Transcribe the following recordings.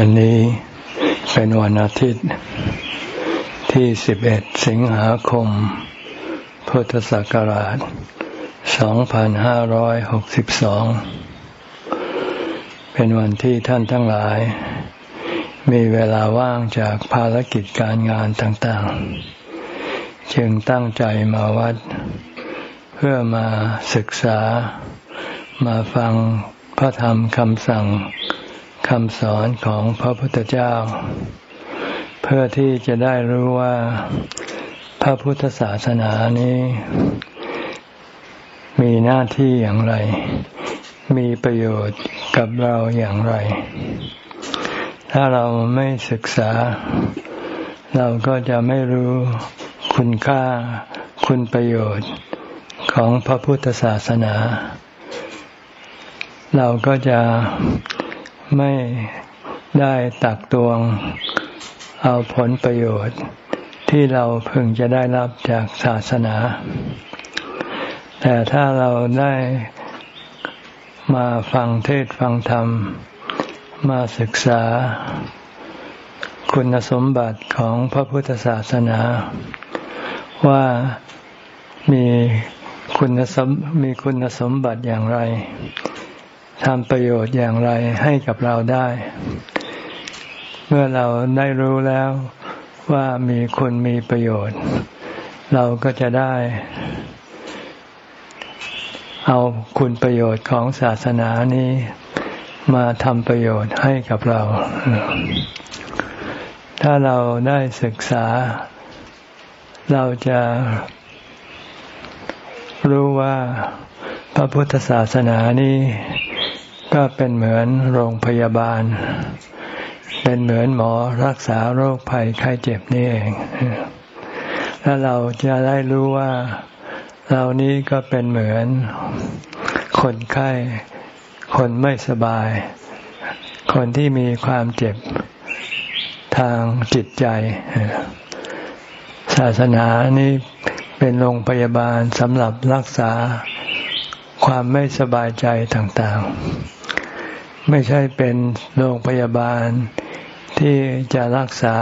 วันนี้เป็นวันอาทิตย์ที่ 11 สิงหาคม พุทธศักราช 2562 เป็นวันที่ท่านทั้งหลาย มีเวลาว่างจากภารกิจการงานต่างๆ จึงตั้งใจมาวัด เพื่อมาศึกษามาฟังพระธรรมคำสั่ง คำสอนของพระพุทธเจ้า เพื่อที่จะได้รู้ว่าพระพุทธศาสนานี้ มีหน้าที่อย่างไร มีประโยชน์กับเราอย่างไร ถ้าเราไม่ศึกษา เราก็จะไม่รู้คุณค่าคุณประโยชน์ของพระพุทธศาสนา เราก็จะ ไม่ได้ตักตวงเอาผลประโยชน์ที่เราพึงจะได้รับจากศาสนา แต่ถ้าเราได้มาฟังเทศฟังธรรม มาศึกษา คุณสมบัติของพระพุทธศาสนา ว่ามีคุณสมมีคุณสมบัติอย่างไร ทำประโยชน์อย่างไรให้กับเราได้ เมื่อเราได้รู้แล้วว่ามีคุณมีประโยชน์ เราก็จะได้ เอาคุณประโยชน์ของศาสนานี้ มาทำประโยชน์ให้กับเรา ถ้าเราได้ศึกษา เราจะรู้ว่าพระพุทธศาสนานี้ ก็เป็นเหมือนโรงพยาบาล เป็นเหมือนหมอรักษาโรคภัยไข้เจ็บนี่เอง แล้วเราจะได้รู้ว่าเรานี้ก็เป็นเหมือนคนไข้ คนไม่สบาย คนที่มีความเจ็บทางจิตใจ ศาสนานี้เป็นโรงพยาบาลสำหรับรักษาความไม่สบายใจต่างๆ ไม่ใช่เป็นโรงพยาบาลที่จะรักษา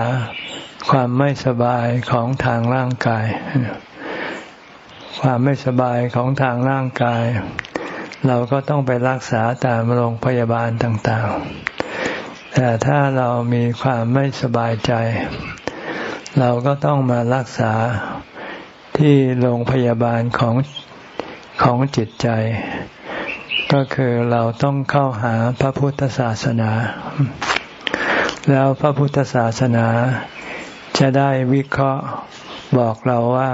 ความไม่สบายของทางร่างกาย ความไม่สบายของทางร่างกาย เราก็ต้องไปรักษาตามโรงพยาบาลต่างๆ แต่ถ้าเรามีความไม่สบายใจ เราก็ต้องมารักษาที่โรงพยาบาลของของจิตใจ ก็คือเราต้องเข้าหาพระพุทธศาสนา แล้วพระพุทธศาสนาจะได้วิเคราะห์บอกเราว่า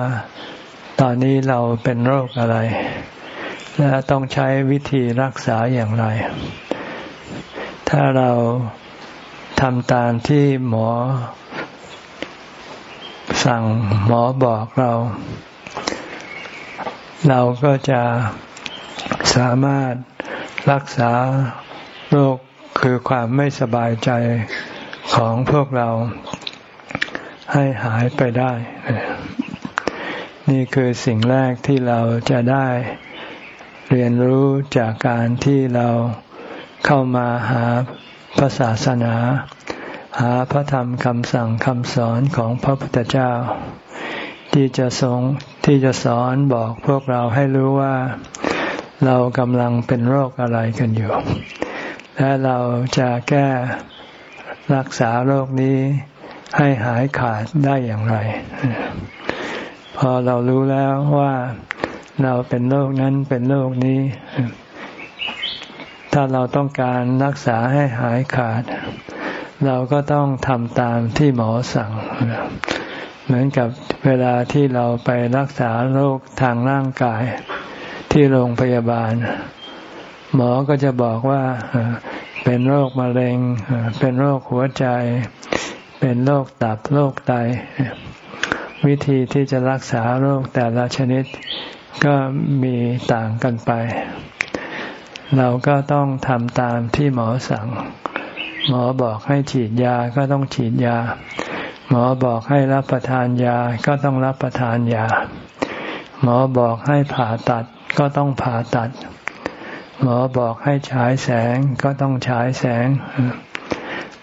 ตอนนี้เราเป็นโรคอะไร และต้องใช้วิธีรักษาอย่างไร ถ้าเราทำตามที่หมอ สั่งหมอบอกเรา เราก็จะ สามารถรักษาโรคคือความไม่สบายใจของพวกเราให้หายไปได้ นี่คือสิ่งแรกที่เราจะได้เรียนรู้จากการที่เราเข้ามาหาพระศาสนา หาพระธรรมคำสั่งคำสอนของพระพุทธเจ้า ที่จะทรงที่จะสอนบอกพวกเราให้รู้ว่า เรากำลังเป็นโรคอะไรกันอยู่ และเราจะแก้รักษาโรคนี้ให้หายขาดได้อย่างไร พอเรารู้แล้วว่าเราเป็นโรคนั้นเป็นโรคนี้ ถ้าเราต้องการรักษาให้หายขาด เราก็ต้องทำตามที่หมอสั่ง เหมือนกับเวลาที่เราไปรักษาโรคทางร่างกาย ที่โรงพยาบาล หมอก็จะบอกว่าเป็นโรคมะเร็ง เป็นโรคหัวใจ เป็นโรคตับโรคไต วิธีที่จะรักษาโรคแต่ละชนิดก็มีต่างกันไป เราก็ต้องทำตามที่หมอสั่ง หมอบอกให้ฉีดยาก็ต้องฉีดยา หมอบอกให้รับประทานยาก็ต้องรับประทานยา หมอบอกให้ผ่าตัด ก็ต้องผ่าตัด หมอบอกให้ฉายแสงก็ต้องฉายแสง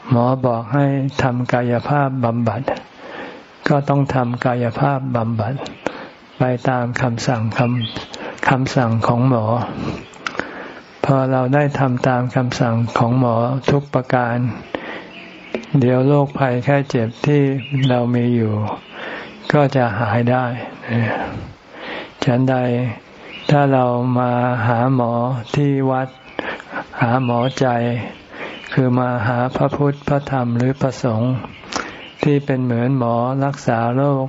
หมอบอกให้ทำกายภาพบำบัด ก็ต้องทำกายภาพบำบัด ไปตามคำสั่งคำคำสั่งของหมอ พอเราได้ทำตามคำสั่งของหมอทุกประการ เดี๋ยวโรคภัยแค่เจ็บที่เรามีอยู่ ก็จะหายได้ฉันใด ถ้าเรามาหาหมอที่วัด หาหมอใจ คือมาหาพระพุทธพระธรรมหรือพระสงฆ์ที่เป็นเหมือนหมอรักษาโรค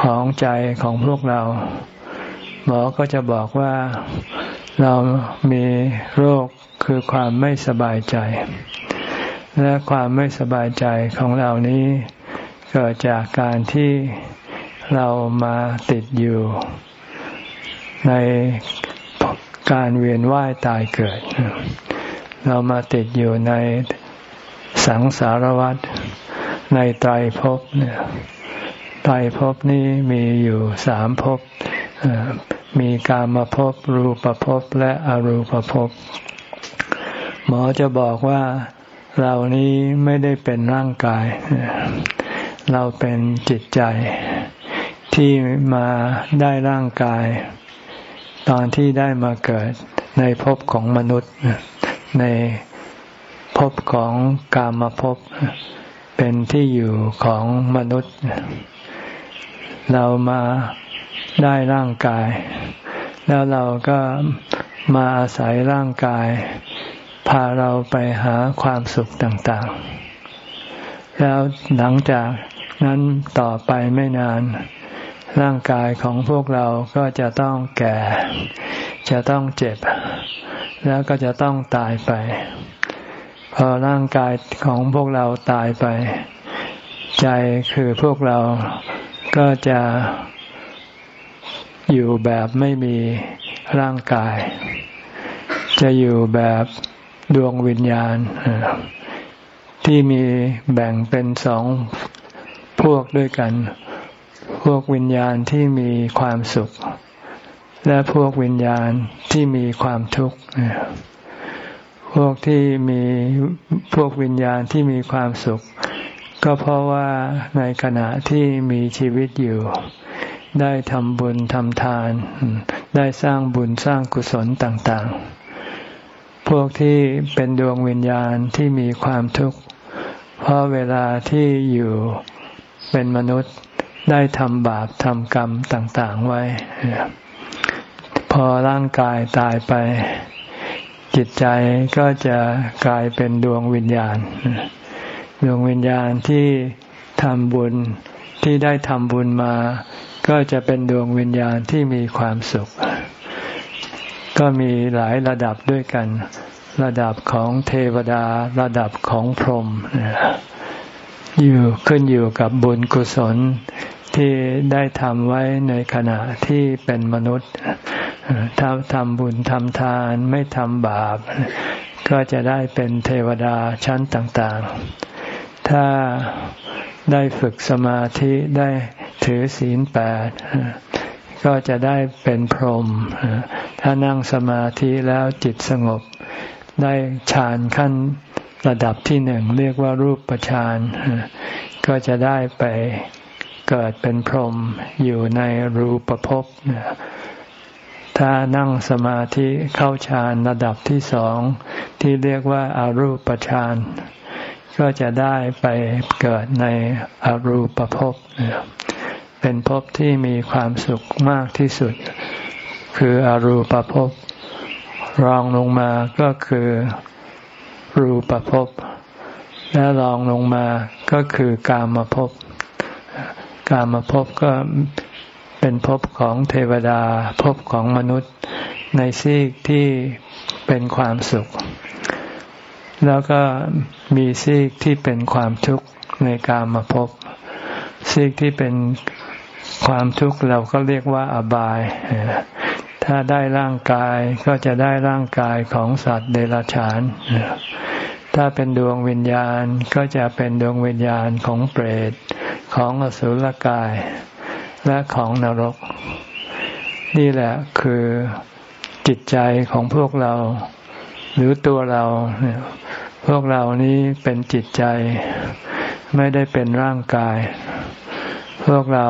ของใจของพวกเรา หมอก็จะบอกว่าเรามีโรคคือความไม่สบายใจ และความไม่สบายใจของเรานี้ เกิดจากการที่เรามาติดอยู่ ในการเวียนว่ายตายเกิด เรามาติดอยู่ในสังสารวัฏในไตรภพเนี่ยไตรภพนี้มีอยู่สามภพมีกามภพรูปภพและอรูปภพ หมอจะบอกว่าเรานี้ไม่ได้เป็นร่างกาย เราเป็นจิตใจที่มาได้ร่างกาย ตอนที่ได้มาเกิดในภพของมนุษย์ ในภพของกามภพเป็นที่อยู่ของมนุษย์ เรามาได้ร่างกาย แล้วเราก็มาอาศัยร่างกาย พาเราไปหาความสุขต่างๆ แล้วหลังจากนั้นต่อไปไม่นาน ร่างกายของพวกเราก็จะต้องแก่ จะต้องเจ็บ แล้วก็จะต้องตายไป พอร่างกายของพวกเราตายไป ใจคือพวกเราก็จะอยู่แบบไม่มีร่างกาย จะอยู่แบบดวงวิญญาณ ที่มีแบ่งเป็นสองพวกด้วยกัน พวกวิญญาณที่มีความสุข และพวกวิญญาณที่มีความทุกข์พวกที่มีพวกวิญญาณที่มีความสุข ก็เพราะว่าในขณะที่มีชีวิตอยู่ ได้ทำบุญทำทาน ได้สร้างบุญสร้างกุศลต่างๆ พวกที่เป็นดวงวิญญาณที่มีความทุกข์ เพราะเวลาที่อยู่เป็นมนุษย์ ได้ทำบาปทำกรรมต่างๆไว้ พอร่างกายตายไป จิตใจก็จะกลายเป็นดวงวิญญาณ ดวงวิญญาณที่ทำบุญที่ได้ทำบุญมา ก็จะเป็นดวงวิญญาณที่มีความสุข ก็มีหลายระดับด้วยกัน ระดับของเทวดาระดับของพรหมอยู่ขึ้นอยู่กับบุญกุศล ที่ได้ทำไว้ในขณะที่เป็นมนุษย์ ถ้าทำบุญทำทานไม่ทำบาป ก็จะได้เป็นเทวดาชั้นต่างๆ ถ้าได้ฝึกสมาธิได้ถือศีลแปดก็จะได้เป็นพรหม ถ้านั่งสมาธิแล้วจิตสงบ ได้ฌานขั้นระดับที่หนึ่งเรียกว่ารูปฌาน ก็จะได้ไป เกิดเป็นพรหมอยู่ในรูปภพถ้านั่งสมาธิเข้าฌานระดับที่สอง ที่เรียกว่าอารูปฌานก็จะได้ไปเกิดในอรูปภพเป็นภพที่มีความสุขมากที่สุด คืออรูปภพรองลงมาก็คือรูปภพและรองลงมาก็คือกามภพ กามาพบก็เป็นภพของเทวดาภพของมนุษย์ในซีกที่เป็นความสุข แล้วก็มีซีกที่เป็นความทุกข์ในกามาพบซีกที่เป็นความทุกข์เราก็เรียกว่าอบาย ถ้าได้ร่างกายก็จะได้ร่างกายของสัตว์เดรัจฉาน ถ้าเป็นดวงวิญญาณก็จะเป็นดวงวิญญาณของเปรต ของอสุรกาย และของนรก นี่แหละคือจิตใจของพวกเรา หรือตัวเราเนี่ยพวกเรานี้เป็นจิตใจ ไม่ได้เป็นร่างกาย พวกเรา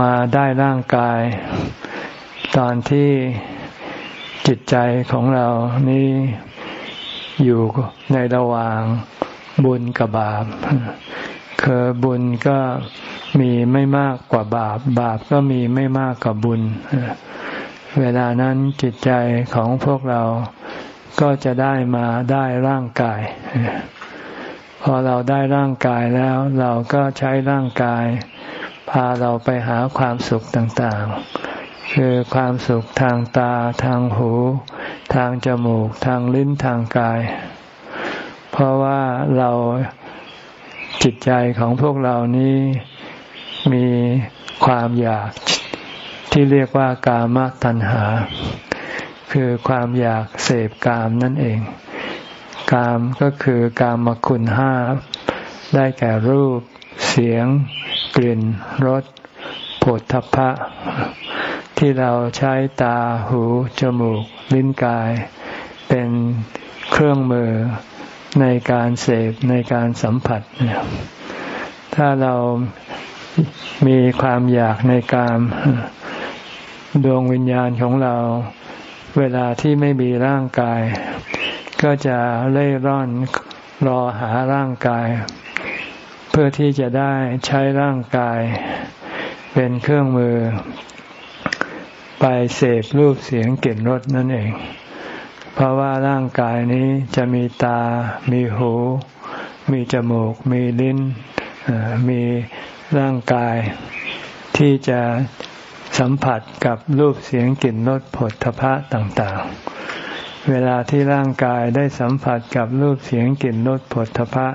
มาได้ร่างกาย ตอนที่จิตใจของเรานี้อยู่ในระหว่างบุญกับบาป คือบุญก็มีไม่มากกว่าบาป บาปก็มีไม่มากกว่าบุญ เวลานั้นจิตใจของพวกเราก็จะได้มาได้ร่างกาย พอเราได้ร่างกายแล้ว เราก็ใช้ร่างกาย พาเราไปหาความสุขต่างๆ คือความสุขทางตา ทางหู ทางจมูก ทางลิ้นทางกาย เพราะว่าเรา จิตใจของพวกเรานี้มีความอยากที่เรียกว่ากามตัณหา คือความอยากเสพกามนั่นเอง กามก็คือกามคุณห้า ได้แก่รูป เสียง กลิ่นรสผลทพะ ที่เราใช้ตาหู จมูก ลิ้นกาย เป็นเครื่องมือ ในการเสพในการสัมผัส ถ้าเรามีความอยากในการดวงวิญญาณของเรา เวลาที่ไม่มีร่างกาย ก็จะเล่ร่อนรอหาร่างกาย เพื่อที่จะได้ใช้ร่างกาย เป็นเครื่องมือ ไปเสพรูปเสียงกลิ่นรสนั่นเอง เพราะว่าร่างกายนี้จะมีตา มีหู มีจมูก มีลิ้น มีร่างกายที่จะสัมผัสกับรูปเสียงกลิ่นรสผลทพะต่างๆ เวลาที่ร่างกายได้สัมผัสกับรูปเสียงกลิ่นรสผลทพะ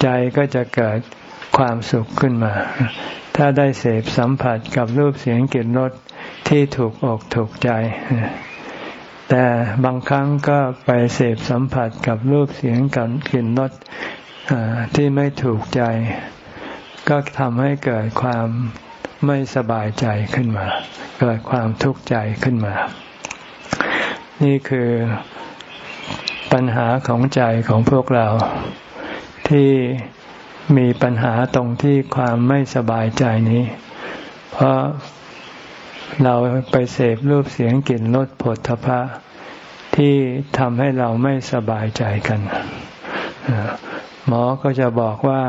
ใจก็จะเกิดความสุขขึ้นมา ถ้าได้เสพสัมผัสกับรูปเสียงกลิ่นรสที่ถูกอกถูกใจ แต่บางครั้งก็ไปเสพสัมผัสกับรูปเสียงกับกลิ่นรสที่ไม่ถูกใจ ก็ทำให้เกิดความไม่สบายใจขึ้นมา เกิดความทุกข์ใจขึ้นมา นี่คือปัญหาของใจของพวกเรา ที่มีปัญหาตรงที่ความไม่สบายใจนี้ เพราะ เราไปเสพรูปเสียงกลิ่นรสผลทพะที่ทำให้เราไม่สบายใจกัน หมอก็จะบอกว่า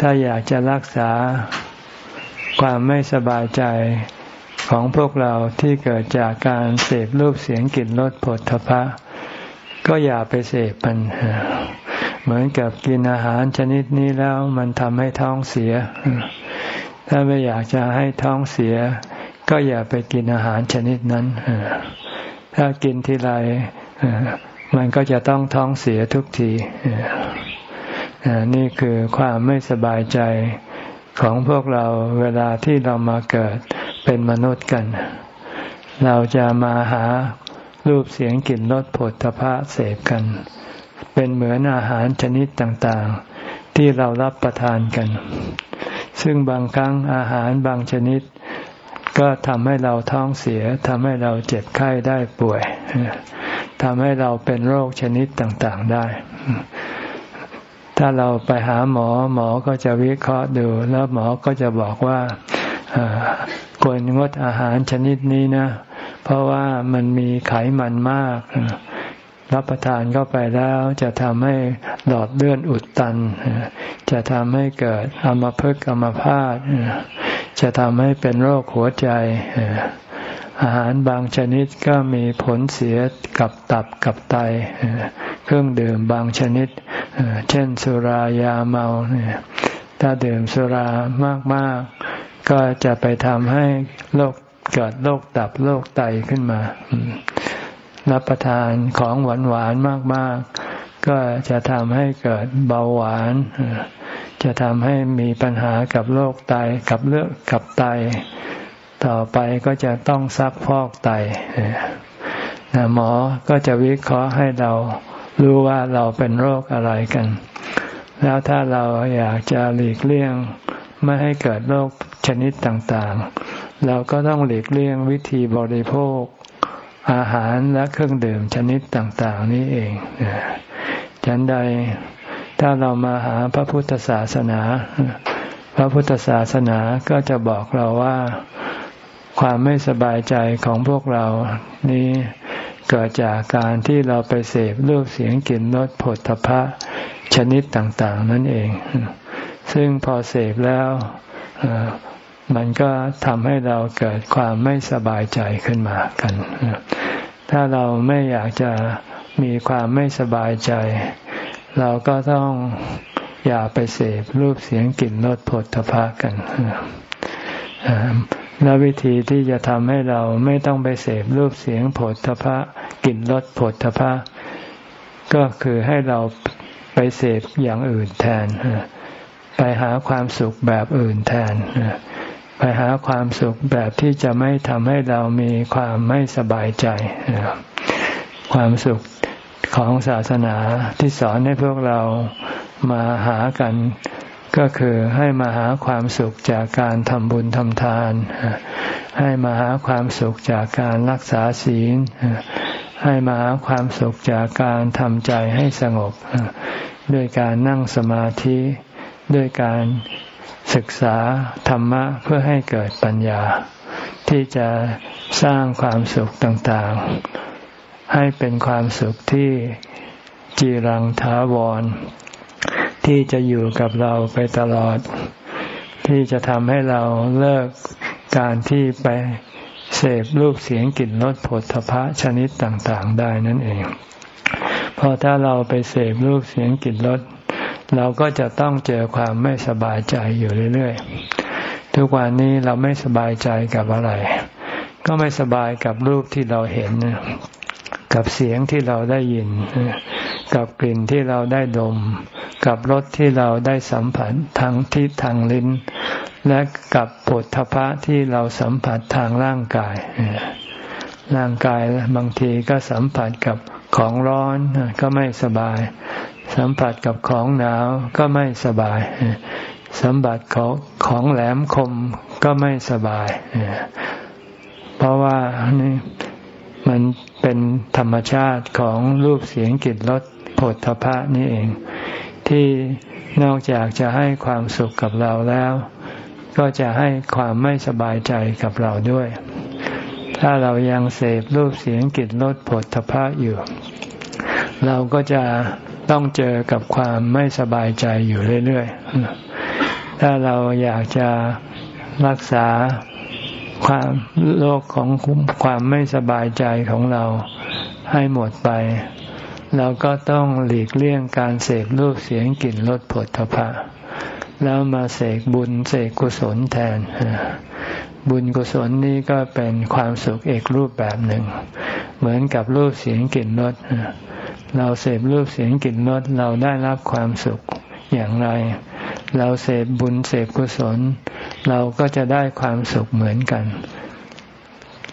ถ้าอยากจะรักษาความไม่สบายใจของพวกเราที่เกิดจากการเสพรูปเสียงกลิ่นรสผลทพะ ก็อย่าไปเสพมันเหมือนกับกินอาหารชนิดนี้แล้วมันทำให้ท้องเสีย ถ้าไม่อยากจะให้ท้องเสีย ก็อย่าไปกินอาหารชนิดนั้นถ้ากินทีไรมันก็จะต้องท้องเสียทุกทีนี่คือความไม่สบายใจของพวกเราเวลาที่เรามาเกิดเป็นมนุษย์กัน เราจะมาหารูปเสียงกลิ่นรสผลทพะเสพกัน เป็นเหมือนอาหารชนิดต่างๆ ที่เรารับประทานกัน ซึ่งบางครั้งอาหารบางชนิด ก็ทำให้เราท้องเสียทำให้เราเจ็บไข้ได้ป่วยทำให้เราเป็นโรคชนิดต่างๆได้ ถ้าเราไปหาหมอหมอก็จะวิเคราะห์ดู แล้วหมอก็จะบอกว่าควรงดอาหารชนิดนี้นะ เพราะว่ามันมีไขมันมาก รับประทานเข้าไปแล้วจะทำให้หลอดเลือดอุดตัน จะทำให้เกิดอัมพฤกษ์อัมพาต จะทำให้เป็นโรคหัวใจ อาหารบางชนิดก็มีผลเสียกับตับกับไต เครื่องดื่มบางชนิด เช่นสุรายาเมาเนี่ยถ้าดื่มสุรามากๆ ก็จะไปทำให้โรคเกิดโรคตับโรคไตขึ้นมา รับประทานของหวานหวานมาก ๆ ก็จะทำให้เกิดเบาหวาน จะทำให้มีปัญหากับโรคไตกับเลือดกับไต ต่อไปก็จะต้องซักพอกไตหมอก็จะวิเคราะห์ให้เรารู้ว่าเราเป็นโรคอะไรกัน แล้วถ้าเราอยากจะหลีกเลี่ยงไม่ให้เกิดโรคชนิดต่างๆ เราก็ต้องหลีกเลี่ยงวิธีบริโภค อาหารและเครื่องดื่มชนิดต่างๆ นี้เองฉันใด ถ้าเรามาหาพระพุทธศาสนา พระพุทธศาสนาก็จะบอกเราว่า ความไม่สบายใจของพวกเรานี้เกิดจากการที่เราไปเสพรูปเสียงกลิ่นรสผลทพะชนิดต่างๆ นั่นเอง ซึ่งพอเสพแล้วมันก็ทำให้เราเกิดความไม่สบายใจขึ้นมากัน ถ้าเราไม่อยากจะมีความไม่สบายใจ เราก็ต้องอย่าไปเสพรูปเสียงกลิ่นรสผลทพะกันและวิธีที่จะทำให้เราไม่ต้องไปเสพรูปเสียงผลทพะกลิ่นรสผลทพะก็คือให้เราไปเสพอย่างอื่นแทน ไปหาความสุขแบบอื่นแทน ไปหาความสุขแบบที่จะไม่ทำให้เรามีความไม่สบายใจ ความสุข ของศาสนาที่สอนให้พวกเรามาหากัน ก็คือให้มาหาความสุขจากการทำบุญทำทาน ให้มาหาความสุขจากการรักษาศีล ให้มาหาความสุขจากการทำใจให้สงบ ด้วยการนั่งสมาธิด้วยการศึกษาธรรมะเพื่อให้เกิดปัญญา ที่จะสร้างความสุขต่างๆ ให้เป็นความสุขที่จีรังถาวร ที่จะอยู่กับเราไปตลอด ที่จะทำให้เราเลิกการที่ไปเสพรูปเสียงกลิ่นรสผลทพะชนิดต่างๆ ได้นั่นเอง เพราะถ้าเราไปเสพรูปเสียงกลิ่นรสเราก็จะต้องเจอความไม่สบายใจอยู่เรื่อยๆ ทุกวันนี้เราไม่สบายใจกับอะไร ก็ไม่สบายกับรูปที่เราเห็น กับเสียงที่เราได้ยิน กับกลิ่นที่เราได้ดม กับรสที่เราได้สัมผัสทางที่ทางลิ้น และกับผลทพะที่เราสัมผัสทางร่างกาย ร่างกายบางทีก็สัมผัสกับของร้อนก็ไม่สบาย สัมผัสกับของหนาวก็ไม่สบาย สัมผัสของของแหลมคมก็ไม่สบาย เพราะว่านี่มัน เป็นธรรมชาติของรูปเสียงกลิ่นรสผลทพะนี่เอง ที่นอกจากจะให้ความสุขกับเราแล้ว ก็จะให้ความไม่สบายใจกับเราด้วย ถ้าเรายังเสพรูปเสียงกลิ่นรสผลทพะอยู่ เราก็จะต้องเจอกับความไม่สบายใจอยู่เรื่อยๆ ถ้าเราอยากจะรักษา ความโลกของความไม่สบายใจของเราให้หมดไป เราก็ต้องหลีกเลี่ยงการเสพรูปเสียงกลิ่นรสผลทพะ แล้วมาเสกบุญเสกกุศลแทน บุญกุศลนี้ก็เป็นความสุขเอกรูปแบบหนึ่ง เหมือนกับรูปเสียงกลิ่นรสเราเสพรูปเสียงกลิ่นรสเราได้รับความสุขอย่างไร เราเสพบุญเสพกุศล เราก็จะได้ความสุขเหมือนกัน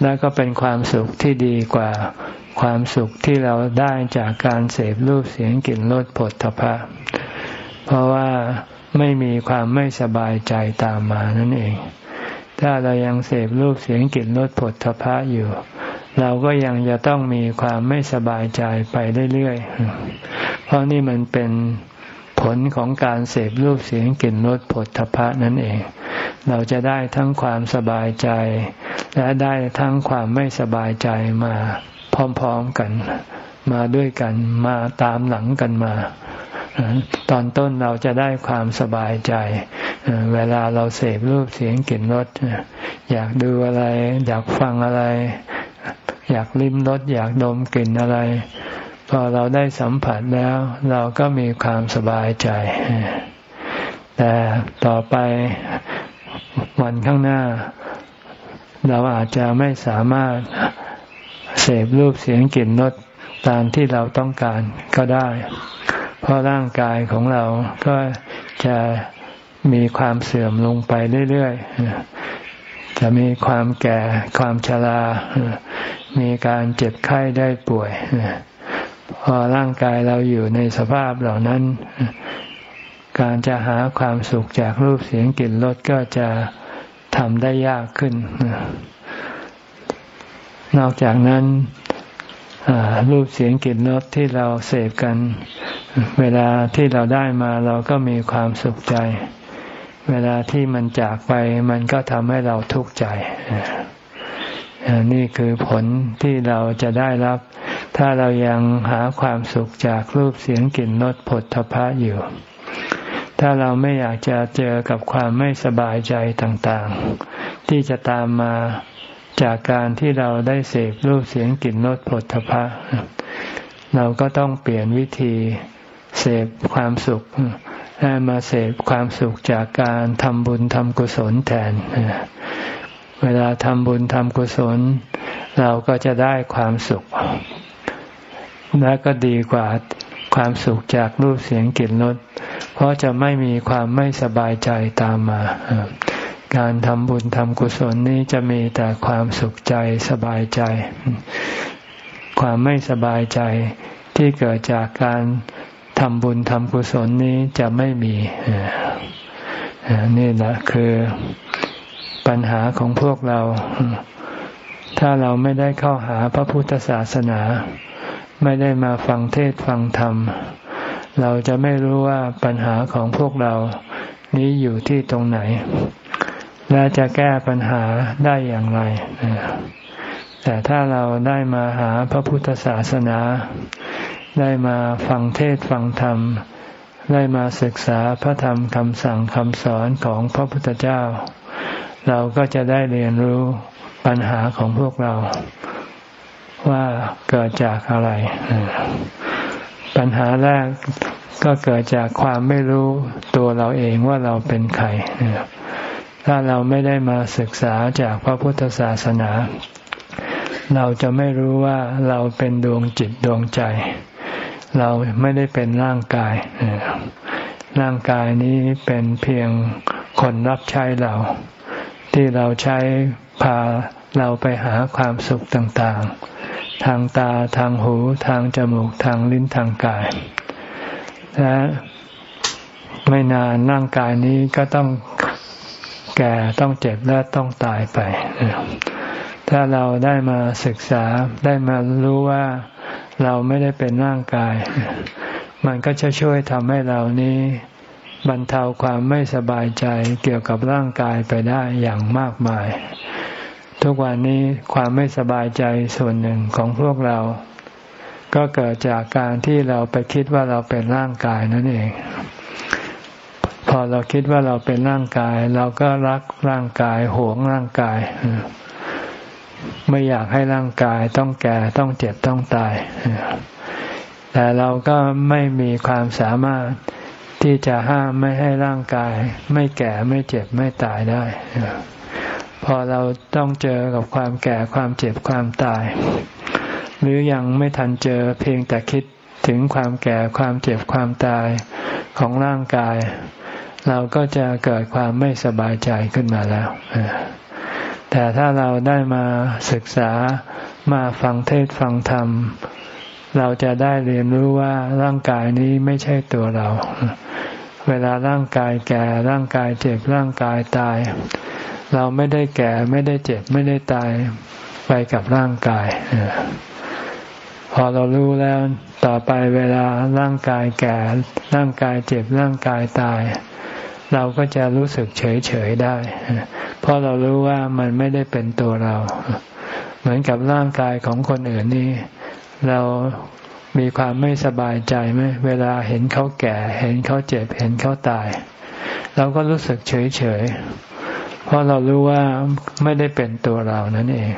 และก็เป็นความสุขที่ดีกว่าความสุขที่เราได้จากการเสพรูปเสียงกลิ่นรสผลทพะ เพราะว่าไม่มีความไม่สบายใจตามมานั่นเอง ถ้าเรายังเสพรูปเสียงกลิ่นรสผลทพะอยู่ เราก็ยังจะต้องมีความไม่สบายใจไปเรื่อยๆ เพราะนี่มันเป็น ผลของการเสพรูปเสียงกลิ่นรสผลทพะนั่นเอง เราจะได้ทั้งความสบายใจ และได้ทั้งความไม่สบายใจมาพร้อมๆกัน มาด้วยกันมาตามหลังกันมา ตอนต้นเราจะได้ความสบายใจ เวลาเราเสพรูปเสียงกลิ่นรสอยากดูอะไร อยากฟังอะไร อยากลิ้มรสอยากดมกลิ่นอะไร พอเราได้สัมผัสแล้ว เราก็มีความสบายใจ แต่ต่อไปวันข้างหน้า เราอาจจะไม่สามารถเสพรูปเสียงกลิ่นรสตามที่เราต้องการก็ได้ เพราะร่างกายของเราก็จะมีความเสื่อมลงไปเรื่อยๆ จะมีความแก่ความชรา มีการเจ็บไข้ได้ป่วย พอร่างกายเราอยู่ในสภาพเหล่านั้น การจะหาความสุขจากรูปเสียงกลิ่นรสก็จะทำได้ยากขึ้น นอกจากนั้นรูปเสียงกลิ่นรสที่เราเสพกัน เวลาที่เราได้มาเราก็มีความสุขใจ เวลาที่มันจากไปมันก็ทำให้เราทุกข์ใจนี่คือผลที่เราจะได้รับ ถ้าเรายังหาความสุขจากรูปเสียงกลิ่นรสผลทพะอยู่ ถ้าเราไม่อยากจะเจอกับความไม่สบายใจต่างๆ ที่จะตามมาจากการที่เราได้เสพรูปเสียงกลิ่นรสผลทพะ เราก็ต้องเปลี่ยนวิธีเสพความสุขให้มาเสพความสุขจากการทำบุญทำกุศลแทน เวลาทำบุญทำกุศล เราก็จะได้ความสุข และก็ดีกว่าความสุขจากรูปเสียงกลิ่นรสเพราะจะไม่มีความไม่สบายใจตามมา การทำบุญทำกุศลนี้จะมีแต่ความสุขใจสบายใจ ความไม่สบายใจที่เกิดจากการทำบุญทำกุศลนี้จะไม่มีนี่แหละคือปัญหาของพวกเรา ถ้าเราไม่ได้เข้าหาพระพุทธศาสนา ไม่ได้มาฟังเทศฟังธรรม เราจะไม่รู้ว่าปัญหาของพวกเรานี้อยู่ที่ตรงไหน และจะแก้ปัญหาได้อย่างไร แต่ถ้าเราได้มาหาพระพุทธศาสนา ได้มาฟังเทศฟังธรรม ได้มาศึกษาพระธรรมคำสั่งคำสอนของพระพุทธเจ้า เราก็จะได้เรียนรู้ปัญหาของพวกเรา ว่าเกิดจากอะไร ปัญหาแรกก็เกิดจากความไม่รู้ตัวเราเองว่าเราเป็นใคร ถ้าเราไม่ได้มาศึกษาจากพระพุทธศาสนา เราจะไม่รู้ว่าเราเป็นดวงจิตดวงใจ เราไม่ได้เป็นร่างกาย ร่างกายนี้เป็นเพียงคนรับใช้เรา ที่เราใช้พาเราไปหาความสุขต่างๆ ทางตาทางหูทางจมูกทางลิ้นทางกาย และไม่นานร่างกายนี้ก็ต้องแก่ต้องเจ็บและต้องตายไป ถ้าเราได้มาศึกษาได้มารู้ว่าเราไม่ได้เป็นร่างกาย มันก็จะช่วยทำให้เรานี้บรรเทาความไม่สบายใจเกี่ยวกับร่างกายไปได้อย่างมากมาย ทุกวันนี้ความไม่สบายใจส่วนหนึ่งของพวกเรา ก็เกิดจากการที่เราไปคิดว่าเราเป็นร่างกายนั่นเอง พอเราคิดว่าเราเป็นร่างกาย เราก็รักร่างกายหวงร่างกาย ไม่อยากให้ร่างกายต้องแก่ต้องเจ็บต้องตาย แต่เราก็ไม่มีความสามารถที่จะห้ามไม่ให้ร่างกาย ไม่แก่ไม่เจ็บไม่ตายได้ พอเราต้องเจอกับความแก่ความเจ็บความตาย หรือยังไม่ทันเจอเพียงแต่คิดถึงความแก่ความเจ็บความตายของร่างกาย เราก็จะเกิดความไม่สบายใจขึ้นมาแล้ว แต่ถ้าเราได้มาศึกษามาฟังเทศฟังธรรม เราจะได้เรียนรู้ว่าร่างกายนี้ไม่ใช่ตัวเรา เวลาร่างกายแก่ร่างกายเจ็บร่างกายตาย เราไม่ได้แก่ไม่ได้เจ็บไม่ได้ตายไปกับร่างกาย พอเรารู้แล้วต่อไปเวลาร่างกายแก่ ร่างกายเจ็บร่างกายตาย เราก็จะรู้สึกเฉยเฉยได้ เพราะเรารู้ว่ามันไม่ได้เป็นตัวเรา เหมือนกับร่างกายของคนอื่นนี่ เรามีความไม่สบายใจไหมเวลาเห็นเขาแก่ เห็นเขาเจ็บเห็นเขาตาย เราก็รู้สึกเฉยเฉย เพราะเรารู้ว่าไม่ได้เป็นตัวเรานั่นเอง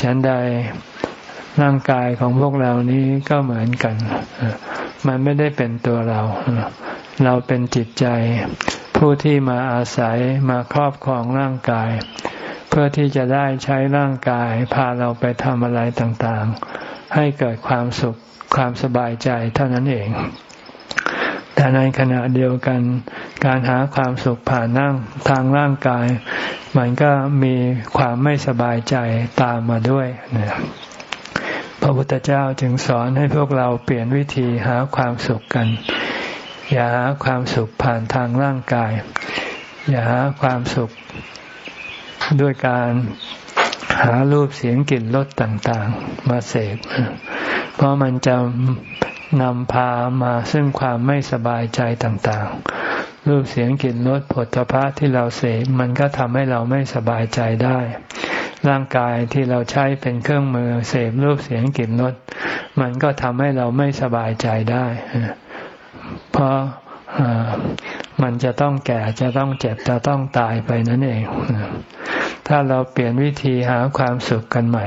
ฉันใดร่างกายของพวกเรานี้ก็เหมือนกัน มันไม่ได้เป็นตัวเรา เราเป็นจิตใจ ผู้ที่มาอาศัยมาครอบครองร่างกาย เพื่อที่จะได้ใช้ร่างกาย พาเราไปทำอะไรต่างๆ ให้เกิดความสุขความสบายใจเท่านั้นเอง แต่ในขณะเดียวกัน การหาความสุขผ่านนั่งทางร่างกาย มันก็มีความไม่สบายใจตามมาด้วยนะพระพุทธเจ้าจึงสอนให้พวกเราเปลี่ยนวิธีหาความสุขกัน อย่าหาความสุขผ่านทางร่างกาย อย่าหาความสุขด้วยการหหารูปเสียงกลิ่นรสต่าง ๆ มาเสพเพราะมันจะ นำพามาซึ่งความไม่สบายใจต่างๆ รูปเสียงกลิ่นรสผลตภะที่เราเสพมันก็ทำให้เราไม่สบายใจได้ ร่างกายที่เราใช้เป็นเครื่องมือเสพรูปเสียงกลิ่นรสมันก็ทำให้เราไม่สบายใจได้ เพราะมันจะต้องแก่จะต้องเจ็บจะต้องตายไปนั่นเอง ถ้าเราเปลี่ยนวิธีหาความสุขกันใหม่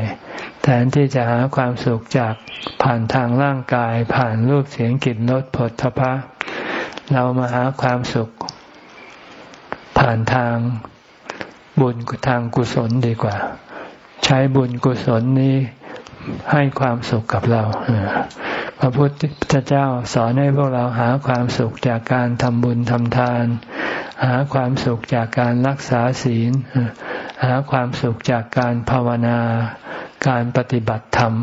แทนที่จะหาความสุขจากผ่านทางร่างกาย ผ่านรูปเสียงกลิ่นรสผลทพะ เรามาหาความสุข ผ่านทางบุญทางกุศลดีกว่า ใช้บุญกุศลนี้ให้ความสุขกับเราพระพุทธเจ้าสอนให้พวกเราหาความสุขจากการทำบุญทำทาน หาความสุขจากการรักษาศีล หาความสุขจากการภาวนา การปฏิบัติธรรม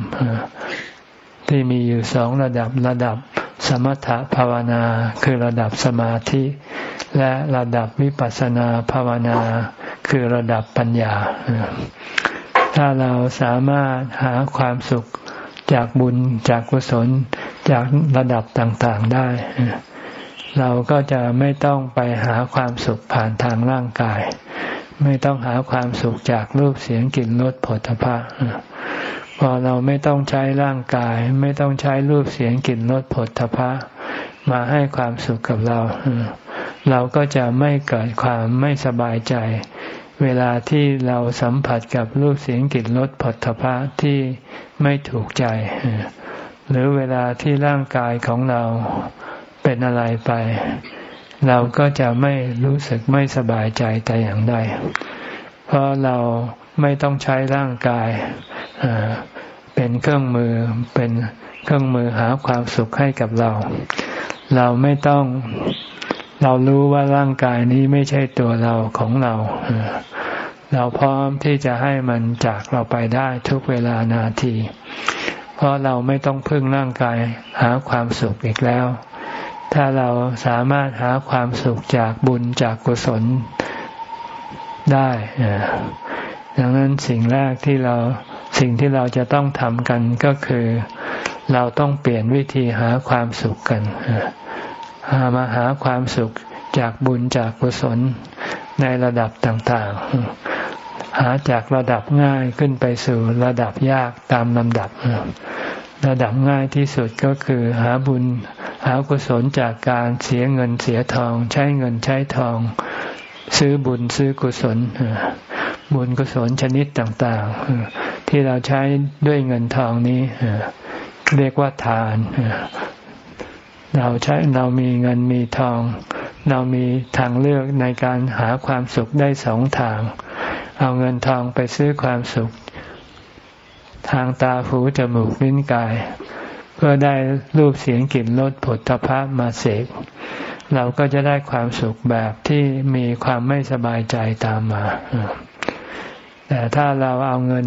ที่มีอยู่สองระดับระดับสมถภาวนาคือระดับสมาธิ และระดับวิปัสสนาภาวนาคือระดับปัญญา ถ้าเราสามารถหาความสุขจากบุญจากกุศลจากระดับต่างๆได้ เราก็จะไม่ต้องไปหาความสุขผ่านทางร่างกาย ไม่ต้องหาความสุขจากรูปเสียงกลิ่นรสผลพระพอเราไม่ต้องใช้ร่างกาย ไม่ต้องใช้รูปเสียงกลิ่นรสผลพระมาให้ความสุขกับเรา เราก็จะไม่เกิดความไม่สบายใจ เวลาที่เราสัมผัสกับรูปเสียงกลิ่นรสผลพระที่ไม่ถูกใจ หรือเวลาที่ร่างกายของเราเป็นอะไรไป เราก็จะไม่รู้สึกไม่สบายใจแต่อย่างใด เพราะเราไม่ต้องใช้ร่างกายเป็นเครื่องมือเป็นเครื่องมือหาความสุขให้กับเรา เราไม่ต้องเรารู้ว่าร่างกายนี้ไม่ใช่ตัวเราของเรา เราพร้อมที่จะให้มันจากเราไปได้ทุกเวลานาที เพราะเราไม่ต้องพึ่งร่างกายหาความสุขอีกแล้ว ถ้าเราสามารถหาความสุขจากบุญจากกุศลได้ดังนั้นสิ่งแรกที่เราสิ่งที่เราจะต้องทำกันก็คือ เราต้องเปลี่ยนวิธีหาความสุขกันหามาหาความสุขจากบุญจากกุศลในระดับต่างๆ หาจากระดับง่ายขึ้นไปสู่ระดับยากตามลำดับ ระดับง่ายที่สุดก็คือหาบุญหากุศลจากการเสียเงินเสียทอง ใช้เงินใช้ทอง ซื้อบุญซื้อกุศล บุญกุศลชนิดต่างๆ ที่เราใช้ด้วยเงินทองนี้เรียกว่าทาน เราใช้เรามีเงินมีทอง เรามีทางเลือกในการหาความสุขได้สองทาง เอาเงินทองไปซื้อความสุข ทางตาหูจมูกลิ้นกาย เพื่อได้รูปเสียงกลิ่นรสผลทพะมาเสกเราก็จะได้ความสุขแบบที่มีความไม่สบายใจตามมา แต่ถ้าเราเอาเงิน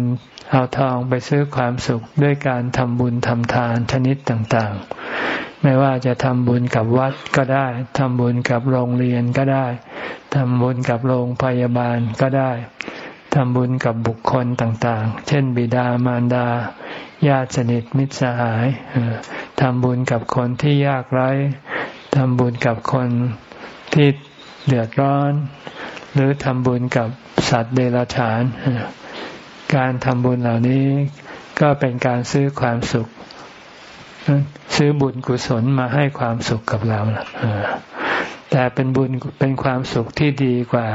เอาทองไปซื้อความสุขด้วยการทำบุญทำทานชนิดต่างๆ ไม่ว่าจะทำบุญกับวัดก็ได้ทำบุญกับโรงเรียนก็ได้ทำบุญกับโรงพยาบาลก็ได้ ทำบุญกับบุคคลต่างๆ เช่น บิดามารดา ญาติสนิทมิตรสหายทำบุญกับคนที่ยากไร้ทำบุญกับคนที่เดือดร้อน หรือทำบุญกับสัตว์เดรัจฉาน การทำบุญเหล่านี้ก็เป็นการซื้อความสุข ซื้อบุญกุศลมาให้ความสุขกับเราแต่เป็นบุญเป็นความสุขที่ดีกว่า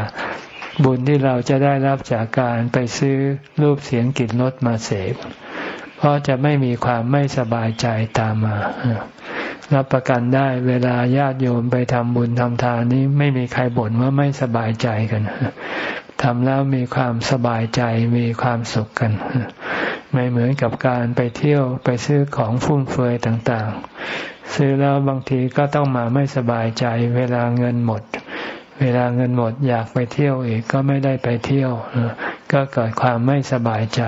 บุญที่เราจะได้รับจากการไปซื้อรูปเสียงกลิ่นรสมาเสพ เพราะจะไม่มีความไม่สบายใจตามมา รับประกันได้เวลาญาติโยมไปทำบุญทำทานนี้ไม่มีใครบ่นว่าไม่สบายใจกันทำแล้วมีความสบายใจมีความสุขกัน ไม่เหมือนกับการไปเที่ยวไปซื้อของฟุ่มเฟือยต่างๆ ซื้อแล้วบางทีก็ต้องมาไม่สบายใจเวลาเงินหมด เวลาเงินหมดอยากไปเที่ยวอีกก็ไม่ได้ไปเที่ยว ก็เกิดความไม่สบายใจ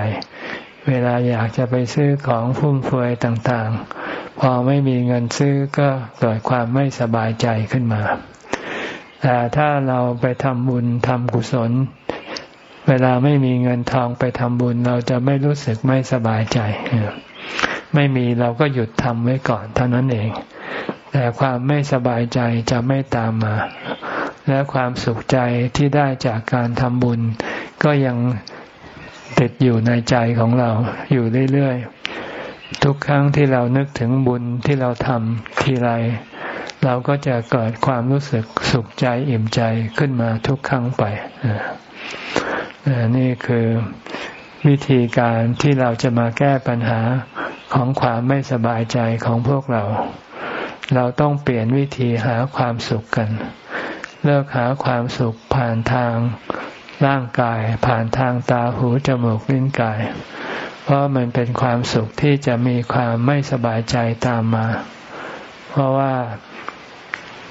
เวลาอยากจะไปซื้อของฟุ่มเฟือยต่างๆ พอไม่มีเงินซื้อก็เกิดความไม่สบายใจขึ้นมา แต่ถ้าเราไปทำบุญทำกุศล เวลาไม่มีเงินทองไปทำบุญเราจะไม่รู้สึกไม่สบายใจ ไม่มีเราก็หยุดทำไว้ก่อนเท่านั้นเอง แต่ความไม่สบายใจจะไม่ตามมา และความสุขใจที่ได้จากการทำบุญ ก็ยังติดอยู่ในใจของเราอยู่เรื่อยๆ ทุกครั้งที่เรานึกถึงบุญที่เราทำทีไร เราก็จะเกิดความรู้สึกสุขใจอิ่มใจขึ้นมาทุกครั้งไปนี่คือวิธีการที่เราจะมาแก้ปัญหาของความไม่สบายใจของพวกเรา เราต้องเปลี่ยนวิธีหาความสุขกัน เลิกหาความสุขผ่านทางร่างกาย ผ่านทางตาหูจมูกลิ้นกาย เพราะมันเป็นความสุขที่จะมีความไม่สบายใจตามมา เพราะว่า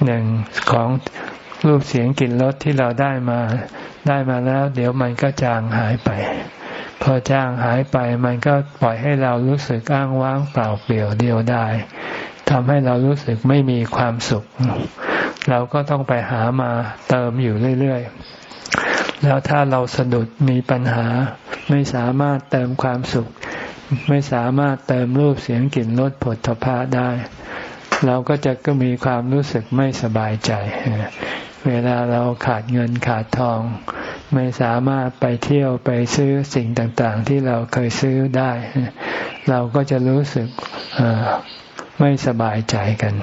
หนึ่งของรูปเสียงกลิ่นรสที่เราได้มา ได้มาแล้ว เดี๋ยวมันก็จางหายไป พอจางหายไปมันก็ปล่อยให้เรารู้สึกอ้างว้างเปล่าเปลี่ยวเดียวได้ ทำให้เรารู้สึกไม่มีความสุข เราก็ต้องไปหามาเติมอยู่เรื่อยๆ แล้วถ้าเราสะดุดมีปัญหา ไม่สามารถเติมความสุข ไม่สามารถเติมรูปเสียงกลิ่นรสผลทพะได้ เราก็จะก็มีความรู้สึกไม่สบายใจ เวลาเราขาดเงินขาดทอง ไม่สามารถไปเที่ยวไปซื้อสิ่งต่างๆ ที่เราเคยซื้อได้ เราก็จะรู้สึก ไม่สบายใจกัน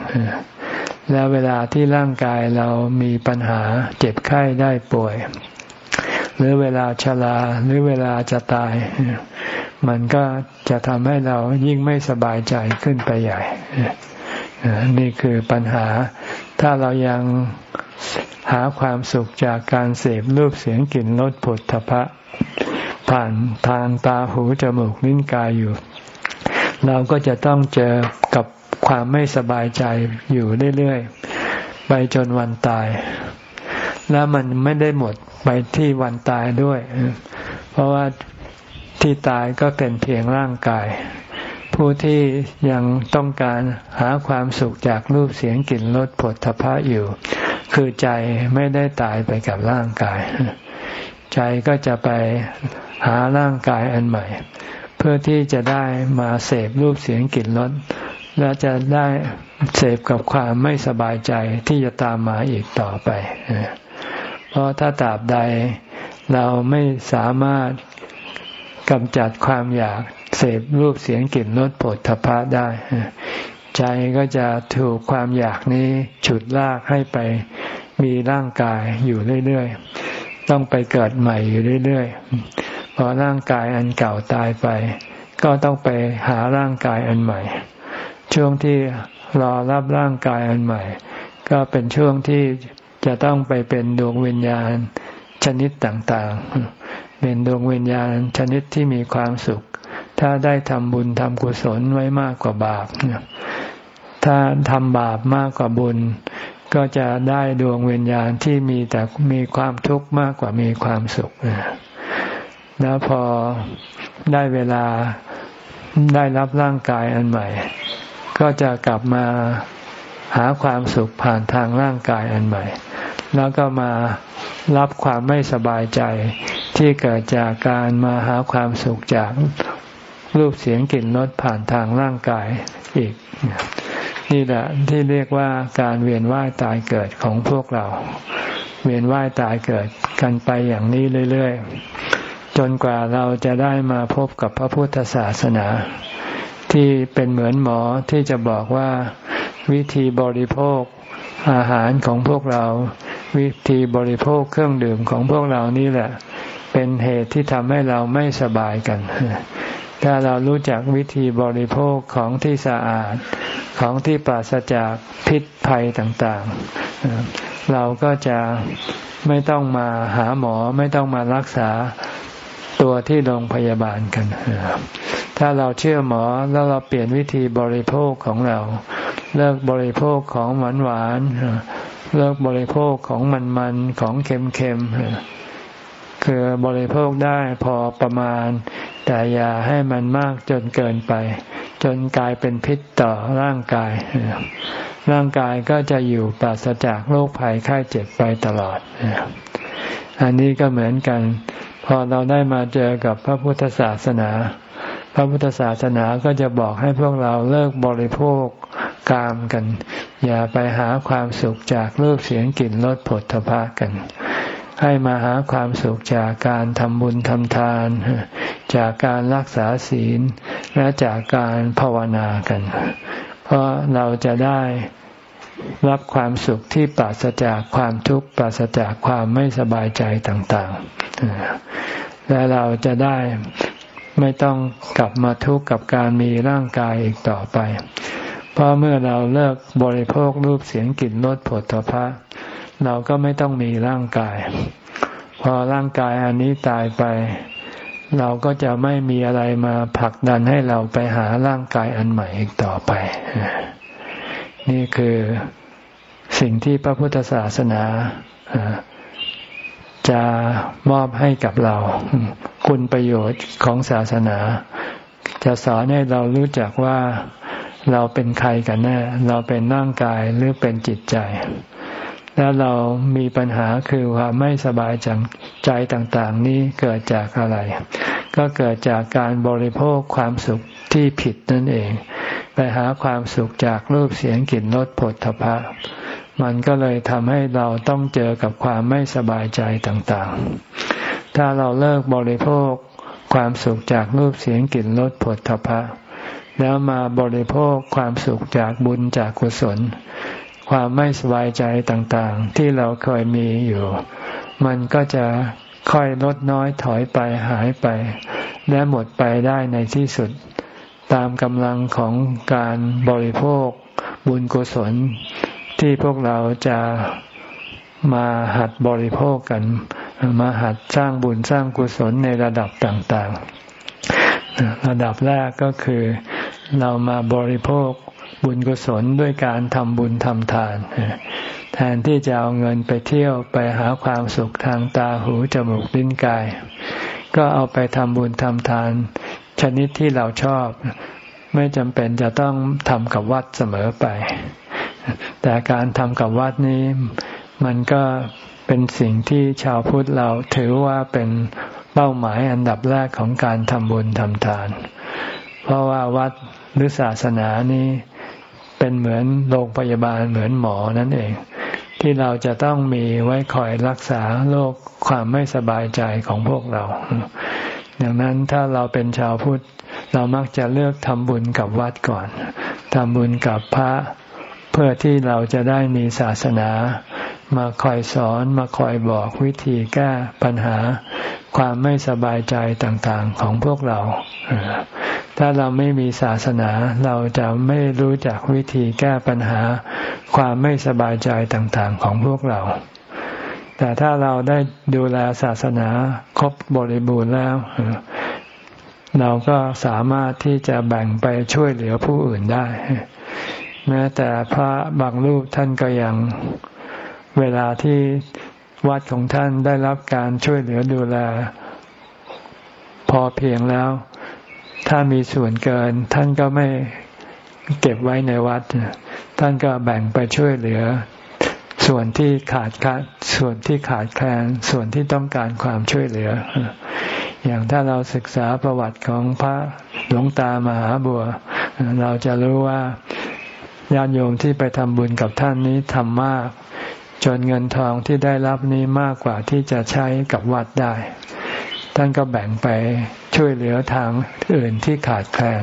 แล้วเวลาที่ร่างกายเรามีปัญหาเจ็บไข้ได้ป่วย หรือเวลาชราหรือเวลาจะตาย มันก็จะทำให้เรายิ่งไม่สบายใจขึ้นไปใหญ่ นี่คือปัญหา ถ้าเรายังหาความสุขจากการเสพรูปเสียงกลิ่นรสผลทพะ ผ่านทางตาหูจมูกลิ้นกายอยู่ เราก็จะต้องเจอกับ ความไม่สบายใจอยู่เรื่อยๆ ไปจนวันตาย แล้วมันไม่ได้หมดไปที่วันตายด้วย เพราะว่าที่ตายก็เป็นเพียงร่างกาย ผู้ที่ยังต้องการหาความสุขจากรูปเสียงกลิ่นรสผลทพะอยู่ คือใจไม่ได้ตายไปกับร่างกาย ใจก็จะไปหาร่างกายอันใหม่ เพื่อที่จะได้มาเสพรูปเสียงกลิ่นรส และจะได้เสพกับความไม่สบายใจที่จะตามมาอีกต่อไป เพราะถ้าตราบใดเราไม่สามารถกำจัดความอยากเสพรูปเสียงกลิ่นรสผลทพะได้ ใจก็จะถูกความอยากนี้ฉุดลากให้ไปมีร่างกายอยู่เรื่อยๆ ต้องไปเกิดใหม่อยู่เรื่อยๆ พอร่างกายอันเก่าตายไป ก็ต้องไปหาร่างกายอันใหม่ ช่วงที่รอรับร่างกายอันใหม่ ก็เป็นช่วงที่จะต้องไปเป็นดวงวิญญาณชนิดต่างๆ เป็นดวงวิญญาณชนิดที่มีความสุข ถ้าได้ทำบุญทำกุศลไว้มากกว่าบาป ถ้าทำบาปมากกว่าบุญ ก็จะได้ดวงวิญญาณที่มีแต่มีความทุกข์มากกว่ามีความสุข แล้วพอได้เวลาได้รับร่างกายอันใหม่ ก็จะกลับมาหาความสุขผ่านทางร่างกายอันใหม่ แล้วก็มารับความไม่สบายใจที่เกิดจากการมาหาความสุขจากรูปเสียงกลิ่นรสผ่านทางร่างกายอีก นี่แหละที่เรียกว่าการเวียนว่ายตายเกิดของพวกเรา เวียนว่ายตายเกิดกันไปอย่างนี้เรื่อย ๆ จนกว่าเราจะได้มาพบกับพระพุทธศาสนา ที่เป็นเหมือนหมอที่จะบอกว่าวิธีบริโภคอาหารของพวกเรา วิธีบริโภคเครื่องดื่มของพวกเรานี่แหละ เป็นเหตุที่ทำให้เราไม่สบายกัน ถ้าเรารู้จักวิธีบริโภคของที่สะอาดของที่ปราศจากพิษภัยต่างๆ เราก็จะไม่ต้องมาหาหมอไม่ต้องมารักษาตัวที่โรงพยาบาลกัน ถ้าเราเชื่อหมอแล้วเราเปลี่ยนวิธีบริโภคของเรา เลิกบริโภคของหวานหวานเลิกบริโภคของมันมันของเค็มเค็มคือบริโภคได้พอประมาณ แต่อย่าให้มันมากจนเกินไป จนกลายเป็นพิษต่อร่างกาย ร่างกายก็จะอยู่ปราศจากโรคภัยไข้เจ็บไปตลอด อันนี้ก็เหมือนกันพพอเราได้มาเจอกับพระพุทธศาสนา พระพุทธศาสนาก็จะบอกให้พวกเราเลิกบริโภคกามกัน อย่าไปหาความสุขจากรูปเสียงกลิ่นรสผลทพะกัน ให้มาหาความสุขจากการทำบุญทำทาน จากการรักษาศีล และจากการภาวนากัน เพราะเราจะได้รับความสุขที่ปราศจากความทุกข์ปราศจากความไม่สบายใจต่าง ๆ และเราจะได้ ไม่ต้องกลับมาทุกข์กับการมีร่างกายอีกต่อไป เพราะเมื่อเราเลิกบริโภครูปเสียงกลิ่นรสผลตภะเราก็ไม่ต้องมีร่างกาย พอร่างกายอันนี้ตายไป เราก็จะไม่มีอะไรมาผลักดันให้เราไปหาร่างกายอันใหม่อีกต่อไป นี่คือสิ่งที่พระพุทธศาสนา จะมอบให้กับเรา คุณประโยชน์ของศาสนา จะสอนให้เรารู้จักว่าเราเป็นใครกันแน่ เราเป็นร่างกายหรือเป็นจิตใจ แล้วเรามีปัญหาคือความไม่สบายจังใจต่างๆ นี้เกิดจากอะไร ก็เกิดจากการบริโภคความสุขที่ผิดนั่นเอง ไปหาความสุขจากรูปเสียงกลิ่นรสผลทพะ มันก็เลยทำให้เราต้องเจอกับความไม่สบายใจต่างๆ ถ้าเราเลิกบริโภคความสุขจากรูปเสียงกลิ่นรสผลทพะ แล้วมาบริโภคความสุขจากบุญจากกุศล ความไม่สบายใจต่างๆ ที่เราเคยมีอยู่ มันก็จะค่อยลดน้อยถอยไปหายไป และหมดไปได้ในที่สุด ตามกำลังของการบริโภคบุญกุศล ที่พวกเราจะมาหัดบริโภคกัน มาหัดสร้างบุญสร้างกุศลในระดับต่างๆ ระดับแรกก็คือเรามาบริโภคบุญกุศลด้วยการทำบุญทำทาน แทนที่จะเอาเงินไปเที่ยวไปหาความสุขทางตาหูจมูกลิ้นกาย ก็เอาไปทำบุญทำทาน ชนิดที่เราชอบ ไม่จำเป็นจะต้องทำกับวัดเสมอไป แต่การทำกับวัดนี้ มันก็เป็นสิ่งที่ชาวพุทธเราถือว่าเป็นเป้าหมายอันดับแรกของการทำบุญทำทาน เพราะว่าวัดหรือศาสนานี้เป็นเหมือนโรงพยาบาลเหมือนหมอนั่นเอง ที่เราจะต้องมีไว้คอยรักษาโรคความไม่สบายใจของพวกเรา ดังนั้นถ้าเราเป็นชาวพุทธเรามักจะเลือกทำบุญกับวัดก่อนทำบุญกับพระ พื่อที่เราจะได้มีศาสนา มาคอยสอนมาคอยบอกวิธีแก้ปัญหา ความไม่สบายใจต่างๆของพวกเรา ถ้าเราไม่มีศาสนา เราจะไม่รู้จักวิธีแก้ปัญหา ความไม่สบายใจต่างๆของพวกเรา แต่ถ้าเราได้ดูแลศาสนาครบบริบูรณ์แล้วเราก็สามารถที่จะแบ่งไปช่วยเหลือผู้อื่นได้ แม้แต่พระบางรูปท่านก็ยังเวลาที่วัดของท่านได้รับการช่วยเหลือดูแล พอเพียงแล้ว ถ้ามีส่วนเกิน ท่านก็ไม่เก็บไว้ในวัด ท่านก็แบ่งไปช่วยเหลือ ส่วนที่ขาดขาดส่วนที่ขาดแคลนส่วนที่ต้องการความช่วยเหลือ อย่างถ้าเราศึกษาประวัติของพระหลวงตามหาบัว เราจะรู้ว่า ญาติโยมที่ไปทำบุญกับท่านนี้ทำมาก จนเงินทองที่ได้รับนี้มากกว่าที่จะใช้กับวัดได้ ท่านก็แบ่งไปช่วยเหลือทางอื่นที่ขาดแคลน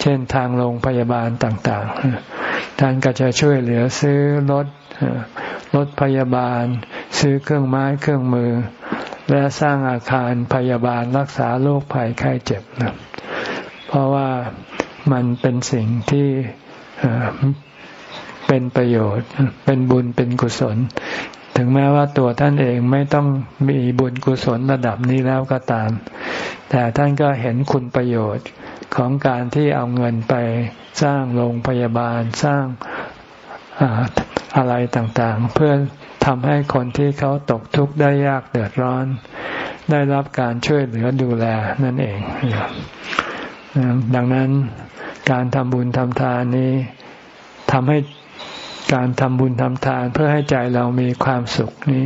เช่นทางโรงพยาบาลต่างๆ ท่านก็จะช่วยเหลือซื้อรถรถพยาบาล ซื้อเครื่องไม้เครื่องมือ และสร้างอาคารพยาบาลรักษาโรคภัยไข้เจ็บนะเพราะว่ามันเป็นสิ่งที่ เป็นประโยชน์ เป็นบุญเป็นกุศล ถึงแม้ว่าตัวท่านเองไม่ต้องมีบุญกุศลระดับนี้แล้วก็ตาม แต่ท่านก็เห็นคุณประโยชน์ของการที่เอาเงินไปสร้างโรงพยาบาลสร้างอะไรต่างๆ เพื่อทำให้คนที่เขาตกทุกข์ได้ยากเดือดร้อน ได้รับการช่วยเหลือดูแลนั่นเอง ดังนั้น การทำบุญทำทานนี้ทำให้การทำบุญทำทานเพื่อให้ใจเรามีความสุขนี้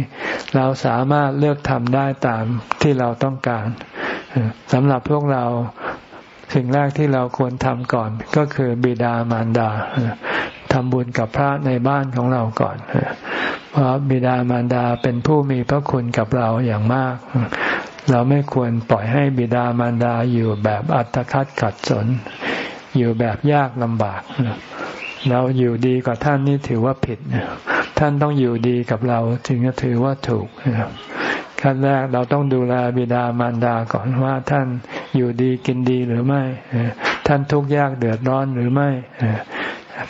เราสามารถเลือกทำได้ตามที่เราต้องการสำหรับพวกเราสิ่งแรกที่เราควรทำก่อน ก็คือบิดามารดาทำบุญกับพระในบ้านของเราก่อน เพราะบิดามารดาเป็นผู้มีพระคุณกับเราอย่างมาก เราไม่ควรปล่อยให้บิดามารดาอยู่แบบอัตคัดขัดสน อยู่แบบยากลำบากเราอยู่ดีกับท่านนี่ถือว่าผิดท่านต้องอยู่ดีกับเราถึงจะถือว่าถูกขั้นแรกเราต้องดูแลบิดามารดาก่อนว่าท่านอยู่ดีกินดีหรือไม่ ท่านทุกข์ยากเดือดร้อนหรือไม่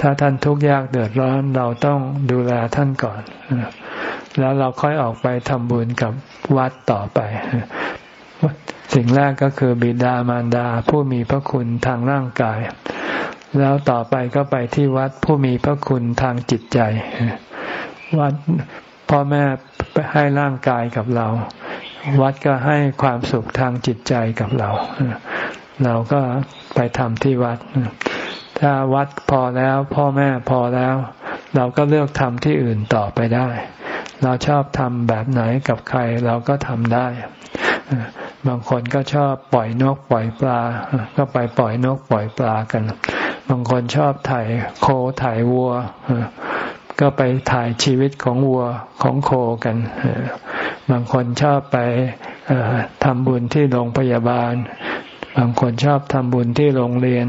ถ้าท่านทุกข์ยากเดือดร้อนเราต้องดูแลท่านก่อน แล้วเราค่อยออกไปทำบุญกับวัดต่อไป สิ่งแรกก็คือบิดามารดาผู้มีพระคุณทางร่างกาย แล้วต่อไปก็ไปที่วัดผู้มีพระคุณทางจิตใจ วัดพ่อแม่ให้ร่างกายกับเรา วัดก็ให้ความสุขทางจิตใจกับเรา เราก็ไปทำที่วัด ถ้าวัดพอแล้ว พ่อแม่พอแล้ว เราก็เลือกทำที่อื่นต่อไปได้ เราชอบทำแบบไหนกับใครเราก็ทำได้ บางคนก็ชอบปล่อยนกปล่อยปลา ก็ไปปล่อยนกปล่อยปลากัน บางคนชอบถ่ายโคถ่ายวัว ก็ไปถ่ายชีวิตของวัวของโคกัน บางคนชอบไปทำบุญที่โรงพยาบาล บางคนชอบทำบุญที่โรงเรียน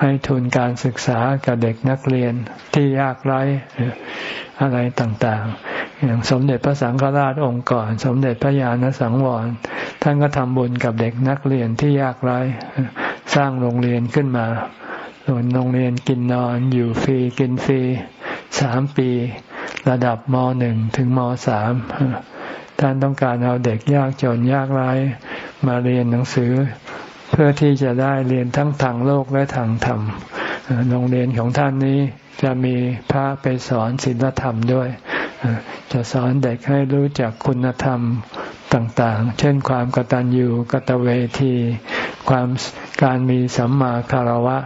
ให้ทุนการศึกษากับเด็กนักเรียนที่ยากไร้ อะไรต่างๆ อย่างสมเด็จพระสังฆราชองค์ก่อน สมเด็จพระญาณสังวร ท่านก็ทำบุญกับเด็กนักเรียนที่ยากไร้ สร้างโรงเรียนขึ้นมาส่วนโรงเรียนกินนอนอยู่ฟรีกินฟรีสามปี ระดับมหนึ่งถึงมสามท่านต้องการเอาเด็กยากจนยากไร้มาเรียนหนังสือ เพื่อที่จะได้เรียนทั้งทางโลกและทางธรรมโรงเรียนของท่านนี้ จะมีพระไปสอนศีลธรรมด้วย จะสอนเด็กให้รู้จักคุณธรรมต่างๆ เช่นความกตัญญูกตเวที ความการมีสัมมาคารวะ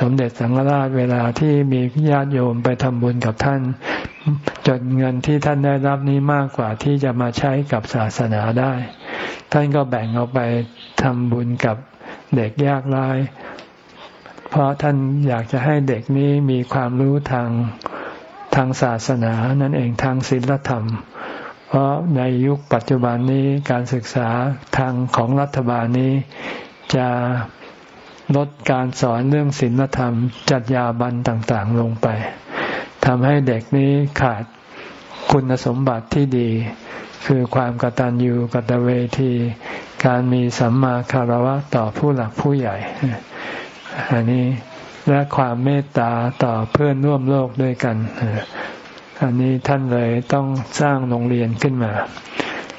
สมเด็จสังฆราชเวลาที่มีญาติโยมไปทำบุญกับท่าน จนเงินที่ท่านได้รับนี้มากกว่าที่จะมาใช้กับศาสนาได้ ท่านก็แบ่งเอาไปทำบุญกับเด็กยากไร้ เพราะท่านอยากจะให้เด็กนี้มีความรู้ทางทางศาสนานั่นเองทางศีลธรรม เพราะในยุคปัจจุบันนี้การศึกษาทางของรัฐบาลนี้จะลดการสอนเรื่องศีลธรรม จัดยาบันต่างๆลงไปทำให้เด็กนี้ขาดคุณสมบัติที่ดี คือความกตัญญูกตเวที การมีสัมมาคารวะต่อผู้หลักผู้ใหญ่ อันนี้และความเมตตาต่อเพื่อนร่วมโลกด้วยกันอันนี้ท่านเลยต้องสร้างโรงเรียนขึ้นมา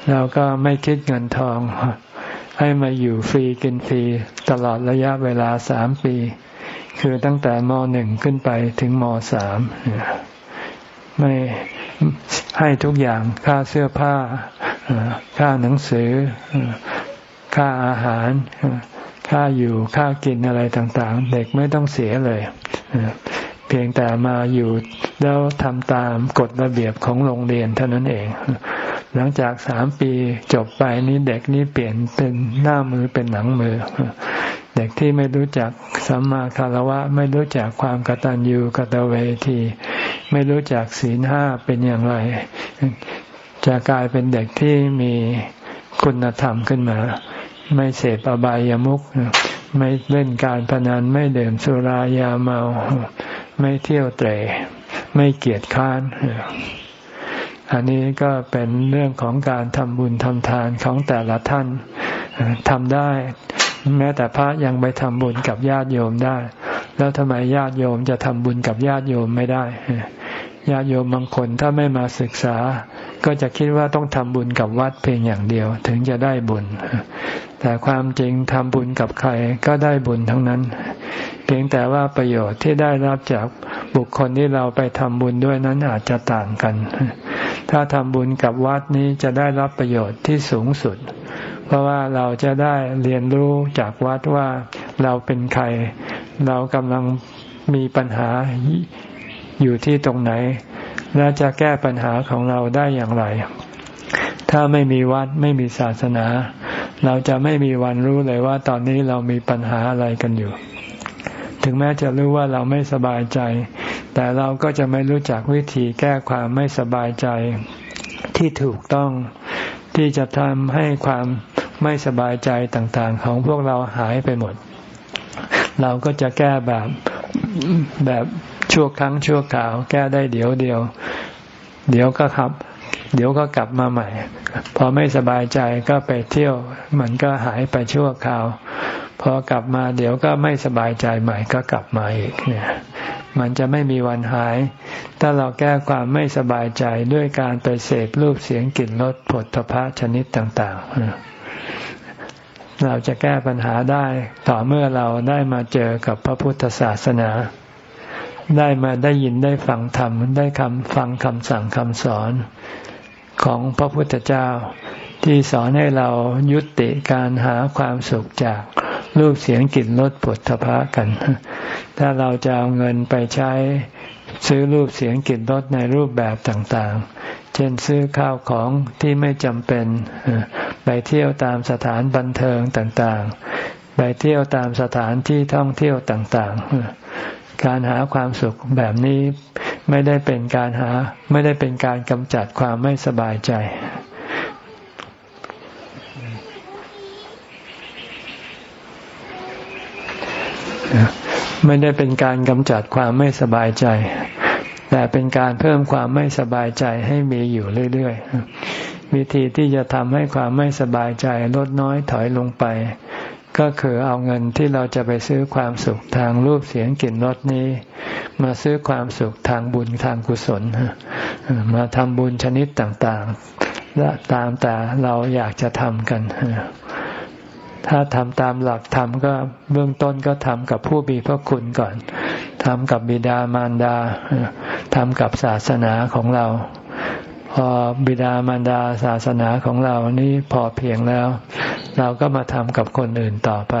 แล้วก็ไม่คิดเงินทอง ให้มาอยู่ฟรีกินฟรีตลอดระยะเวลาสามปี คือตั้งแต่มหนึ่งขึ้นไปถึงมสามไม่ให้ทุกอย่างค่าเสื้อผ้า ค่าหนังสือ ค่าอาหาร ค่าอยู่ค่ากินอะไรต่างๆ เด็กไม่ต้องเสียเลย เพียงแต่มาอยู่แล้วทำตามกฎระเบียบของโรงเรียนเท่านั้นเอง หลังจากสามปีจบไปนี้เด็กนี้เปลี่ยนเป็นหน้ามือเป็นหลังมือ เด็กที่ไม่รู้จักสัมมาคารวะ ไม่รู้จักความกตัญญูกตเวทีไม่รู้จักศีลห้าเป็นอย่างไร จะกลายเป็นเด็กที่มีคุณธรรมขึ้นมา ไม่เสพอบายามุขไม่เล่นการพนันไม่ดื่มสุรายาเมา ไม่เที่ยวเตะไม่เกียจค้านอันนี้ก็เป็นเรื่องของการทำบุญทำทานของแต่ละท่านทำได้ แม้แต่พระยังไปทำบุญกับญาติโยมได้ แล้วทำไมญาติโยมจะทำบุญกับญาติโยมไม่ได้ ญาติโยมบางคนถ้าไม่มาศึกษา ก็จะคิดว่าต้องทำบุญกับวัดเพียงอย่างเดียว ถึงจะได้บุญ แต่ความจริงทำบุญกับใครก็ได้บุญทั้งนั้น เพียงแต่ว่าประโยชน์ที่ได้รับจากบุคคลที่เราไปทำบุญด้วยนั้นอาจจะต่างกัน ถ้าทำบุญกับวัดนี้จะได้รับประโยชน์ที่สูงสุด เพราะว่าเราจะได้เรียนรู้จากวัดว่าเราเป็นใคร เรากำลังมีปัญหา อยู่ที่ตรงไหน และจะแก้ปัญหาของเราได้อย่างไร ถ้าไม่มีวัดไม่มีศาสนา เราจะไม่มีวันรู้เลยว่าตอนนี้เรามีปัญหาอะไรกันอยู่ ถึงแม้จะรู้ว่าเราไม่สบายใจ แต่เราก็จะไม่รู้จักวิธีแก้ความไม่สบายใจที่ถูกต้องที่จะทำให้ความไม่สบายใจต่างๆ ของพวกเราหายไปหมด เราก็จะแก้แบบแบบ ชั่วครั้งชั่วคราว แก้ได้เดี๋ยวเดียว เดี๋ยวก็ครับ เดี๋ยวก็กลับมาใหม่ พอไม่สบายใจก็ไปเที่ยว มันก็หายไปชั่วคราว พอกลับมาเดี๋ยวก็ไม่สบายใจใหม่ก็กลับมาอีกเนี่ยมันจะไม่มีวันหาย ถ้าเราแก้ความไม่สบายใจด้วยการไปเสพรูปเสียงกลิ่นรสผลทพะชนิดต่าง ๆ เราจะแก้ปัญหาได้ ต่อเมื่อเราได้มาเจอกับพระพุทธศาสนา ได้มาได้ยินได้ฟังธรรมได้คำฟังคำสั่งคำสอนของพระพุทธเจ้าที่สอนให้เรายุติการหาความสุขจากรูปเสียงกลิ่นรสปุถะพะกัน ถ้าเราจะเอาเงินไปใช้ซื้อรูปเสียงกลิ่นรสในรูปแบบต่างๆ เช่นซื้อข้าวของที่ไม่จำเป็น ไปเที่ยวตามสถานบันเทิงต่างๆ ไปเที่ยวตามสถานที่ท่องเที่ยวต่างๆ การหาความสุขแบบนี้ไม่ได้เป็นการหา ไม่ได้เป็นการกำจัดความไม่สบายใจ ไม่ได้เป็นการกำจัดความไม่สบายใจ แต่เป็นการเพิ่มความไม่สบายใจให้มีอยู่เรื่อยๆวิธีที่จะทำให้ความไม่สบายใจลดน้อยถอยลงไป ก็คือเอาเงินที่เราจะไปซื้อความสุขทางรูปเสียงกลิ่นรสนี้ มาซื้อความสุขทางบุญทางกุศลมาทำบุญชนิดต่างๆและตามแต่เราอยากจะทำกันถ้าทำตามหลักธรรมก็เบื้องต้นก็ทำกับผู้มีพระคุณก่อนทำกับบิดามารดาทำกับศาสนาของเรา พอบิดามารดาศาสนาของเรานี่พอเพียงแล้ว เราก็มาทำกับคนอื่นต่อไป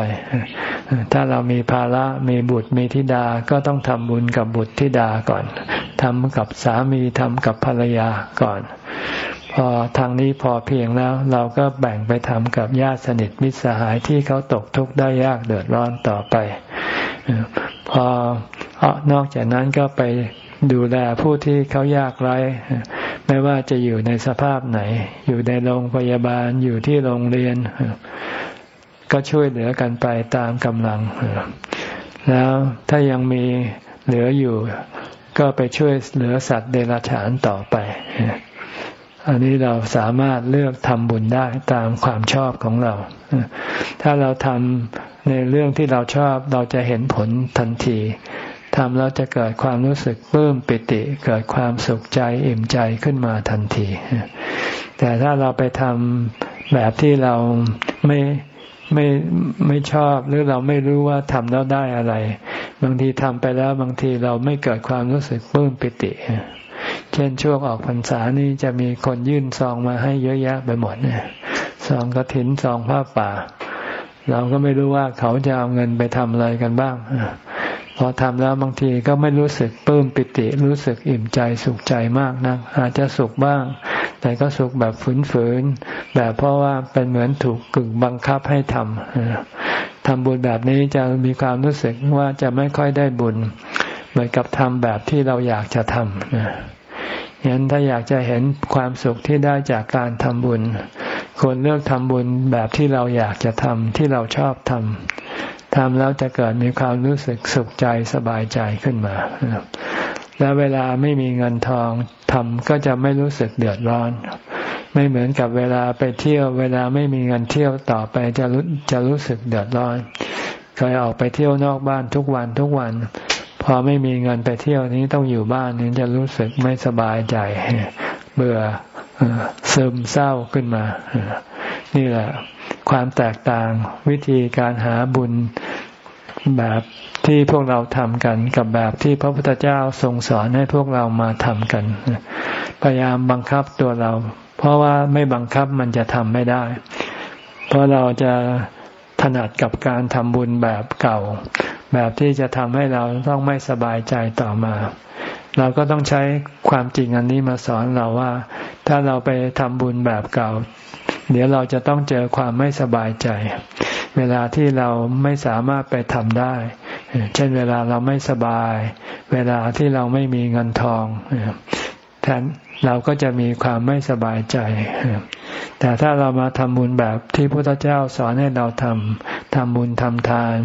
ถ้าเรามีภาระมีบุตรมีธิดาก็ต้องทำบุญกับบุตรธิดาก่อนทำกับสามีทำกับภรรยาก่อน พอทางนี้พอเพียงแล้ว เราก็แบ่งไปทำกับญาติสนิทมิตรสหายที่เขาตกทุกข์ได้ยากเดือดร้อนต่อไป พอนอกจากนั้นก็ไป ดูแลผู้ที่เขายากไร้ไม่ว่าจะอยู่ในสภาพไหน อยู่ในโรงพยาบาลอยู่ที่โรงเรียน ก็ช่วยเหลือกันไปตามกำลัง แล้วถ้ายังมีเหลืออยู่ ก็ไปช่วยเหลือสัตว์เดรัจฉานต่อไป อันนี้เราสามารถเลือกทำบุญได้ตามความชอบของเรา ถ้าเราทำในเรื่องที่เราชอบเราจะเห็นผลทันที ทำแล้วจะเกิดความรู้สึกปลื้มปิติ เกิดความสุขใจอิ่มใจขึ้นมาทันที แต่ถ้าเราไปทำแบบที่เราไม่ไม่ไม่ชอบหรือเราไม่รู้ว่าทำแล้วได้อะไร บางทีทำไปแล้วบางทีเราไม่เกิดความรู้สึกปลื้มปิติ เช่นช่วงออกพรรษานี่จะมีคนยื่นซองมาให้เยอะแยะไปหมดเนี่ยซองกระถินซองผ้าป่า เราก็ไม่รู้ว่าเขาจะเอาเงินไปทำอะไรกันบ้าง พอทำแล้วบางทีก็ไม่รู้สึกปลื้มปิติ รู้สึกอิ่มใจสุขใจมากนะอาจจะสุขบ้าง แต่ก็สุขแบบฝืนๆแบบเพราะว่าเป็นเหมือนถูกกึ่งบังคับให้ทำทำบุญแบบนี้จะมีความรู้สึกว่าจะไม่ค่อยได้บุญ เหมือนกับทำแบบที่เราอยากจะทำนะยันถ้าอยากจะเห็นความสุขที่ได้จากการทำบุญควรเลือกทำบุญแบบที่เราอยากจะทำที่เราชอบทำ ทำแล้วจะเกิดมีความรู้สึกสุขใจสบายใจขึ้นมา แล้วเวลาไม่มีเงินทองทำก็จะไม่รู้สึกเดือดร้อน ไม่เหมือนกับเวลาไปเที่ยว เวลาไม่มีเงินเที่ยวต่อไปจะรู้จะรู้สึกเดือดร้อน เคยออกไปเที่ยวนอกบ้านทุกวันทุกวัน พอไม่มีเงินไปเที่ยวนี้ต้องอยู่บ้านนี้จะรู้สึกไม่สบายใจ เบื่อซึมเศร้าขึ้นมา นี่แหละ ความแตกต่างวิธีการหาบุญแบบที่พวกเราทำกันกับแบบที่พระพุทธเจ้าทรงสอนให้พวกเรามาทำกัน พยายามบังคับตัวเรา เพราะว่าไม่บังคับมันจะทำไม่ได้ เพราะเราจะถนัดกับการทำบุญแบบเก่า แบบที่จะทำให้เราต้องไม่สบายใจต่อมา เราก็ต้องใช้ความจริงอันนี้มาสอนเราว่า ถ้าเราไปทำบุญแบบเก่า เดี๋ยวเราจะต้องเจอความไม่สบายใจ เวลาที่เราไม่สามารถไปทำได้ เช่นเวลาเราไม่สบาย เวลาที่เราไม่มีเงินทองแทนเราก็จะมีความไม่สบายใจ แต่ถ้าเรามาทำบุญแบบที่พระพุทธเจ้าสอนให้เราทำทำบุญทำทาน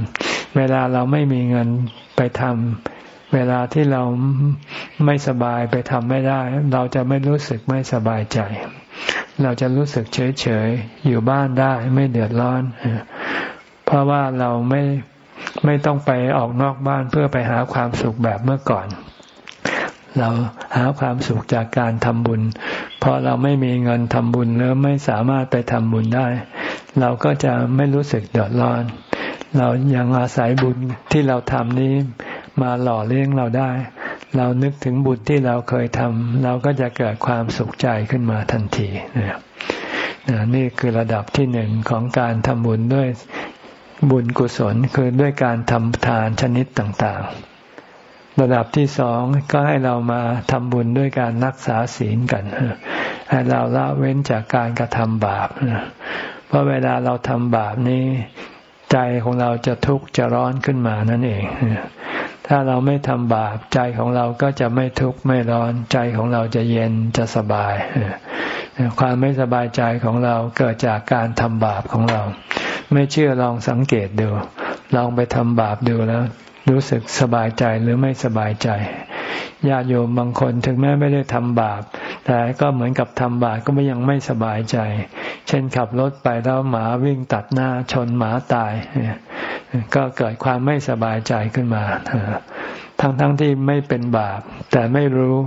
เวลาเราไม่มีเงินไปทำ เวลาที่เราไม่สบายไปทำไม่ได้ เราจะไม่รู้สึกไม่สบายใจ เราจะรู้สึกเฉยเฉยอยู่บ้านได้ไม่เดือดร้อน เพราะว่าเราไม่ไม่ต้องไปออกนอกบ้านเพื่อไปหาความสุขแบบเมื่อก่อน เราหาความสุขจากการทำบุญพอเราไม่มีเงินทำบุญหรือไม่สามารถไปทำบุญได้ เราก็จะไม่รู้สึกเดือดร้อน เรายังอาศัยบุญที่เราทำนี้มาหล่อเลี้ยงเราได้ เรานึกถึงบุญที่เราเคยทำเราก็จะเกิดความสุขใจขึ้นมาทันทีนะนี่คือระดับที่หนึ่งของการทำบุญด้วยบุญกุศลคือด้วยการทำทานชนิดต่างๆ ระดับที่สองก็ให้เรามาทำบุญด้วยการรักษาศีลกันให้เราละเว้นจากการกระทำบาปเพราะเวลาเราทำบาปนี้ ใจของเราจะทุกข์จะร้อนขึ้นมานั่นเอง ถ้าเราไม่ทำบาปใจของเราก็จะไม่ทุกข์ไม่ร้อนใจของเราจะเย็นจะสบาย ความไม่สบายใจของเราเกิดจากการทำบาปของเรา ไม่เชื่อลองสังเกตดู ลองไปทำบาปดูแล้ว รู้สึกสบายใจหรือไม่สบายใจญาติโยมบางคนถึงแม้ไม่ได้ทำบาป แต่ก็เหมือนกับทำบาปก็ไม่ยังไม่สบายใจ เช่นขับรถไปแล้วหมาวิ่งตัดหน้าชนหมาตาย ก็เกิดความไม่สบายใจขึ้นมา ทั้งๆทที่ไม่เป็นบาป แต่ไม่รู้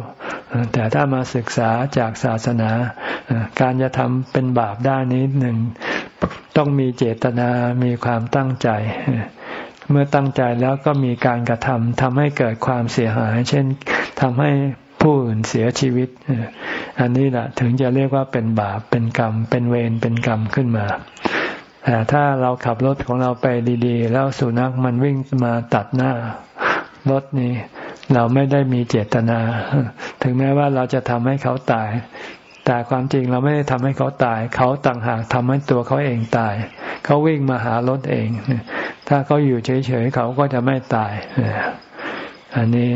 แต่ถ้ามาศึกษาจากศาสนา การจะทำเป็นบาปได้นี้หนึ่งต้องมีเจตนา มีความตั้งใจ เมื่อตั้งใจแล้วก็มีการกระทำทำให้เกิดความเสียหาย เช่นทำให้ผู้อื่นเสียชีวิต อันนี้แหละถึงจะเรียกว่าเป็นบาป เป็นกรรม เป็นเวร เป็นกรรมขึ้นมา แต่ถ้าเราขับรถของเราไปดีๆ แล้วสุนัขมันวิ่งมาตัดหน้ารถนี้ เราไม่ได้มีเจตนา ถึงแม้ว่าเราจะทำให้เขาตาย แต่ความจริงเราไม่ได้ทำให้เขาตาย เขาต่างหากทำให้ตัวเขาเองตาย เขาวิ่งมาหารถเอง ถ้าเขาอยู่เฉยๆเขาก็จะไม่ตาย อันนี้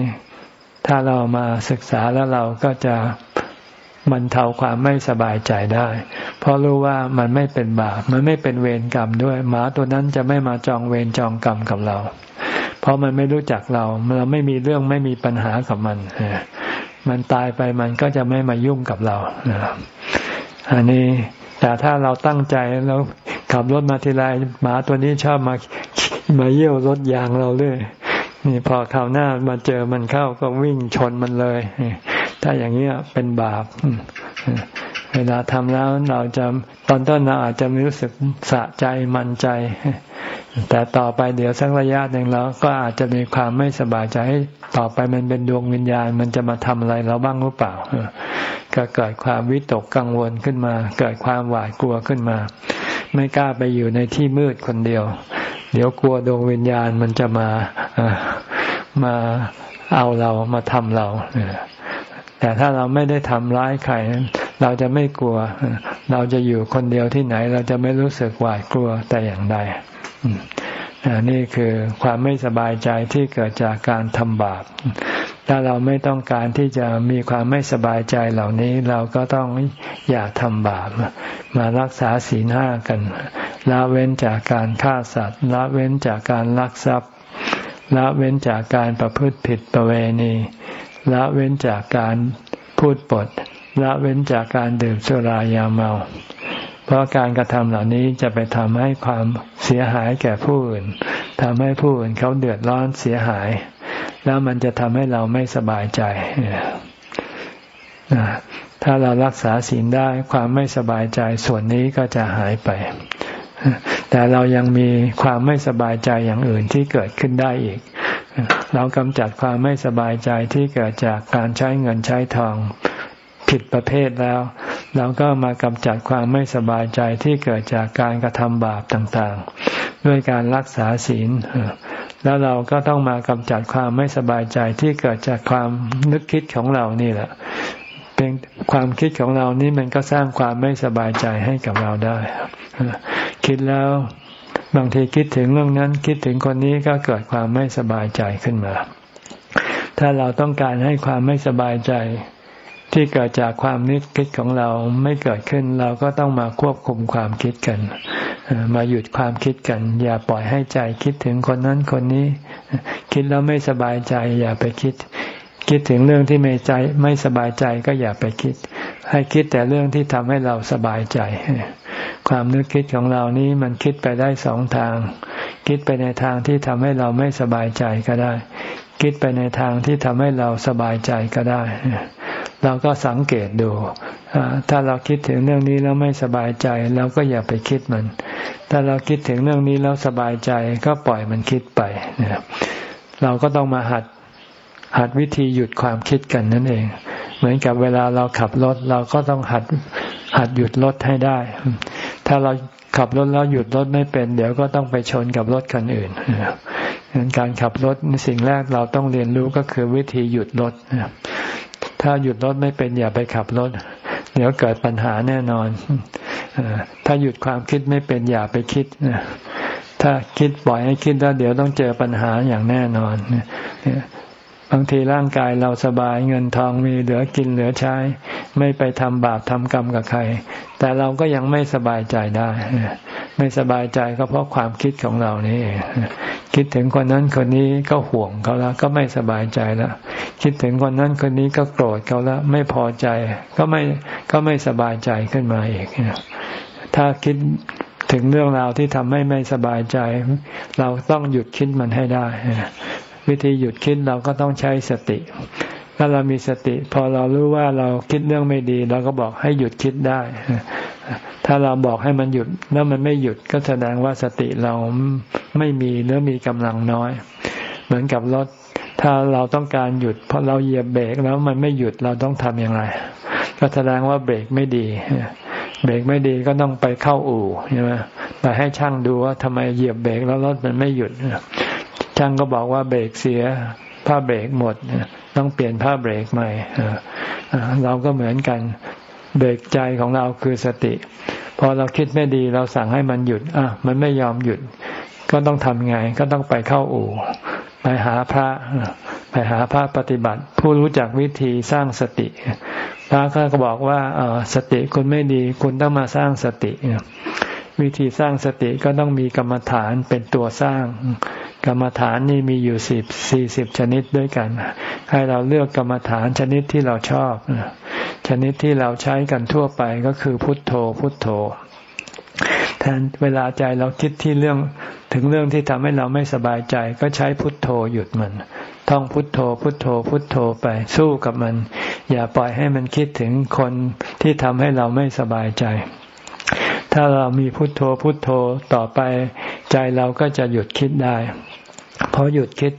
ถ้าเรามาศึกษาแล้วเราก็จะ บรรเทาความไม่สบายใจได้ เพราะรู้ว่ามันไม่เป็นบาปมันไม่เป็นเวรกรรมด้วย หมาตัวนั้นจะไม่มาจองเวรจองกรรมกับเรา เพราะมันไม่รู้จักเราเราไม่มีเรื่องไม่มีปัญหากับมันมันตายไปมันก็จะไม่มายุ่งกับเราอันนี้แต่ถ้าเราตั้งใจแล้วขับรถมาทีไรหมาตัวนี้ชอบมามาเยี่ยวรถยางเราเลยนี่พอคราวหน้ามาเจอมันเข้าก็วิ่งชนมันเลย ถ้าอย่างนี้เป็นบาป เวลาทำแล้วเราจะตอนต้นเราอาจจะรู้สึกสะใจมันใจ แต่ต่อไปเดี๋ยวสักระยะหนึ่งเราก็อาจจะมีความไม่สบายใจต่อไปมันเป็นดวงวิญญาณ มันจะมาทำอะไรเราบ้างหรือเปล่า ก็เกิดความวิตกกังวลขึ้นมา เกิดความหวาดกลัวขึ้นมา ไม่กล้าไปอยู่ในที่มืดคนเดียว เดี๋ยวกลัวดวงวิญญาณมันจะมามาเอาเรามาทำเรา แต่ถ้าเราไม่ได้ทำร้ายใครเราจะไม่กลัว เราจะอยู่คนเดียวที่ไหน เราจะไม่รู้สึกหวาดกลัวแต่อย่างใดนี่คือความไม่สบายใจที่เกิดจากการทำบาป ถ้าเราไม่ต้องการที่จะมีความไม่สบายใจเหล่านี้ เราก็ต้องอย่าทำบาป มารักษาศีลห้ากันละเว้นจากการฆ่าสัตว์ละเว้นจากการลักทรัพย์ละเว้นจากการประพฤติผิดประเวณี ละเว้นจากการพูดปด ละเว้นจากการดื่มสุรายาเมา เพราะการกระทำเหล่านี้จะไปทำให้ความเสียหายแก่ผู้อื่นทำให้ผู้อื่นเขาเดือดร้อนเสียหาย แล้วมันจะทำให้เราไม่สบายใจถ้าเรารักษาศีลได้ความไม่สบายใจส่วนนี้ก็จะหายไป แต่เรายังมีความไม่สบายใจอย่างอื่นที่เกิดขึ้นได้อีก เรากำจัดความไม่สบายใจที่เกิดจากการใช้เงินใช้ทองผิดประเภทแล้ว เราก็มากำจัดความไม่สบายใจที่เกิดจากการกระทำบาปต่างๆ ด้วยการรักษาศีล แล้วเราก็ต้องมากำจัดความไม่สบายใจที่เกิดจากความนึกคิดของเรานี่แหละเป็นความคิดของเรานี่มันก็สร้างความไม่สบายใจให้กับเราได้ คิดแล้ว บางทีคิดถึงเรื่องนั้นคิดถึงคนนี้ก็เกิดความไม่สบายใจขึ้นมา ถ้าเราต้องการให้ความไม่สบายใจที่เกิดจากความนึกคิดของเราไม่เกิดขึ้น เราก็ต้องมาควบคุมความคิดกัน มาหยุดความคิดกัน อย่าปล่อยให้ใจคิดถึงคนนั้นคนนี้ คิดแล้วไม่สบายใจ อย่าไปคิด คิดถึงเรื่องที่ไม่ใจไม่สบายใจก็อย่าไปคิด ให้คิดแต่เรื่องที่ทำให้เราสบายใจ ความนึกคิดของเรานี้มันคิดไปได้สองทาง คิดไปในทางที่ทำให้เราไม่สบายใจก็ได้ คิดไปในทางที่ทำให้เราสบายใจก็ได้ เราก็สังเกตดู ถ้าเราคิดถึงเรื่องนี้แล้วไม่สบายใจเราก็อย่าไปคิดมัน ถ้าเราคิดถึงเรื่องนี้แล้วสบายใจก็ปล่อยมันคิดไปเราก็ต้องมาหัด หัดวิธีหยุดความคิดกันนั่นเอง เหมือนกับเวลาเราขับรถเราก็ต้องหัดหัดหยุดรถให้ได้ ถ้าเราขับรถแล้วหยุดรถไม่เป็น เดี๋ยวก็ต้องไปชนกับรถคันอื่นการขับรถสิ่งแรกเราต้องเรียนรู้ก็คือวิธีหยุดรถถ้าหยุดรถไม่เป็นอย่าไปขับรถ เดี๋ยวเกิดปัญหาแน่นอนถ้าหยุดความคิดไม่เป็นอย่าไปคิดถ้าคิดปล่อยให้คิดแล้วเดี๋ยวต้องเจอปัญหาอย่างแน่นอน บางทีร่างกายเราสบายเงินทองมีเหลือกินเหลือใช้ ไม่ไปทำบาปทำกรรมกับใคร แต่เราก็ยังไม่สบายใจได้ ไม่สบายใจก็เพราะความคิดของเรานี่คิดถึงคนนั้นคนนี้ก็ห่วงเขาแล้วก็ไม่สบายใจแล้วคิดถึงคนนั้นคนนี้ก็โกรธเขาแล้วไม่พอใจ ก็ไม่ก็ไม่สบายใจขึ้นมาอีกถ้าคิดถึงเรื่องราวที่ทำให้ไม่สบายใจ เราต้องหยุดคิดมันให้ได้ วิธีหยุดคิดเราก็ต้องใช้สติ ถ้าเรามีสติ พอเรารู้ว่าเราคิดเรื่องไม่ดี เราก็บอกให้หยุดคิดได้ ถ้าเราบอกให้มันหยุดแล้วมันไม่หยุดก็แสดงว่าสติเราไม่มีหรือมีกำลังน้อย เหมือนกับรถถ้าเราต้องการหยุดเพราะเราเหยียบเบรกแล้วมันไม่หยุดเราต้องทำอย่างไร ก็แสดงว่าเบรกไม่ดี เบรกไม่ดีก็ต้องไปเข้าอู่ใช่ไหมไปให้ช่างดูว่าทำไมเหยียบเบรกแล้วรถมันไม่หยุด ช่างก็บอกว่าเบรกเสียผ้าเบรกหมดต้องเปลี่ยนผ้าเบรกใหม่เราก็เหมือนกันเบรกใจของเราคือสติ พอเราคิดไม่ดีเราสั่งให้มันหยุดอะมันไม่ยอมหยุด ก็ต้องทำไง ก็ต้องไปเข้าอู่ ไปหาพระ ไปหาพระปฏิบัติ ผู้รู้จักวิธีสร้างสติ พระก็บอกว่าสติคุณไม่ดี คุณต้องมาสร้างสติ วิธีสร้างสติก็ต้องมีกรรมฐานเป็นตัวสร้าง กรรมฐานนี่มีอยู่สิบสี่สิบชนิดด้วยกัน ให้เราเลือกกรรมฐานชนิดที่เราชอบ ชนิดที่เราใช้กันทั่วไปก็คือพุทโธ พุทโธแทนเวลาใจเราคิดที่เรื่องถึงเรื่องที่ทำให้เราไม่สบายใจ ก็ใช้พุทโธหยุดมันท่องพุทโธ พุทโธ พุทโธไปสู้กับมัน อย่าปล่อยให้มันคิดถึงคนที่ทำให้เราไม่สบายใจ ถ้าเรามีพุทโธพุทโธต่อไป ใจเราก็จะหยุดคิดได้พอหยุดคิด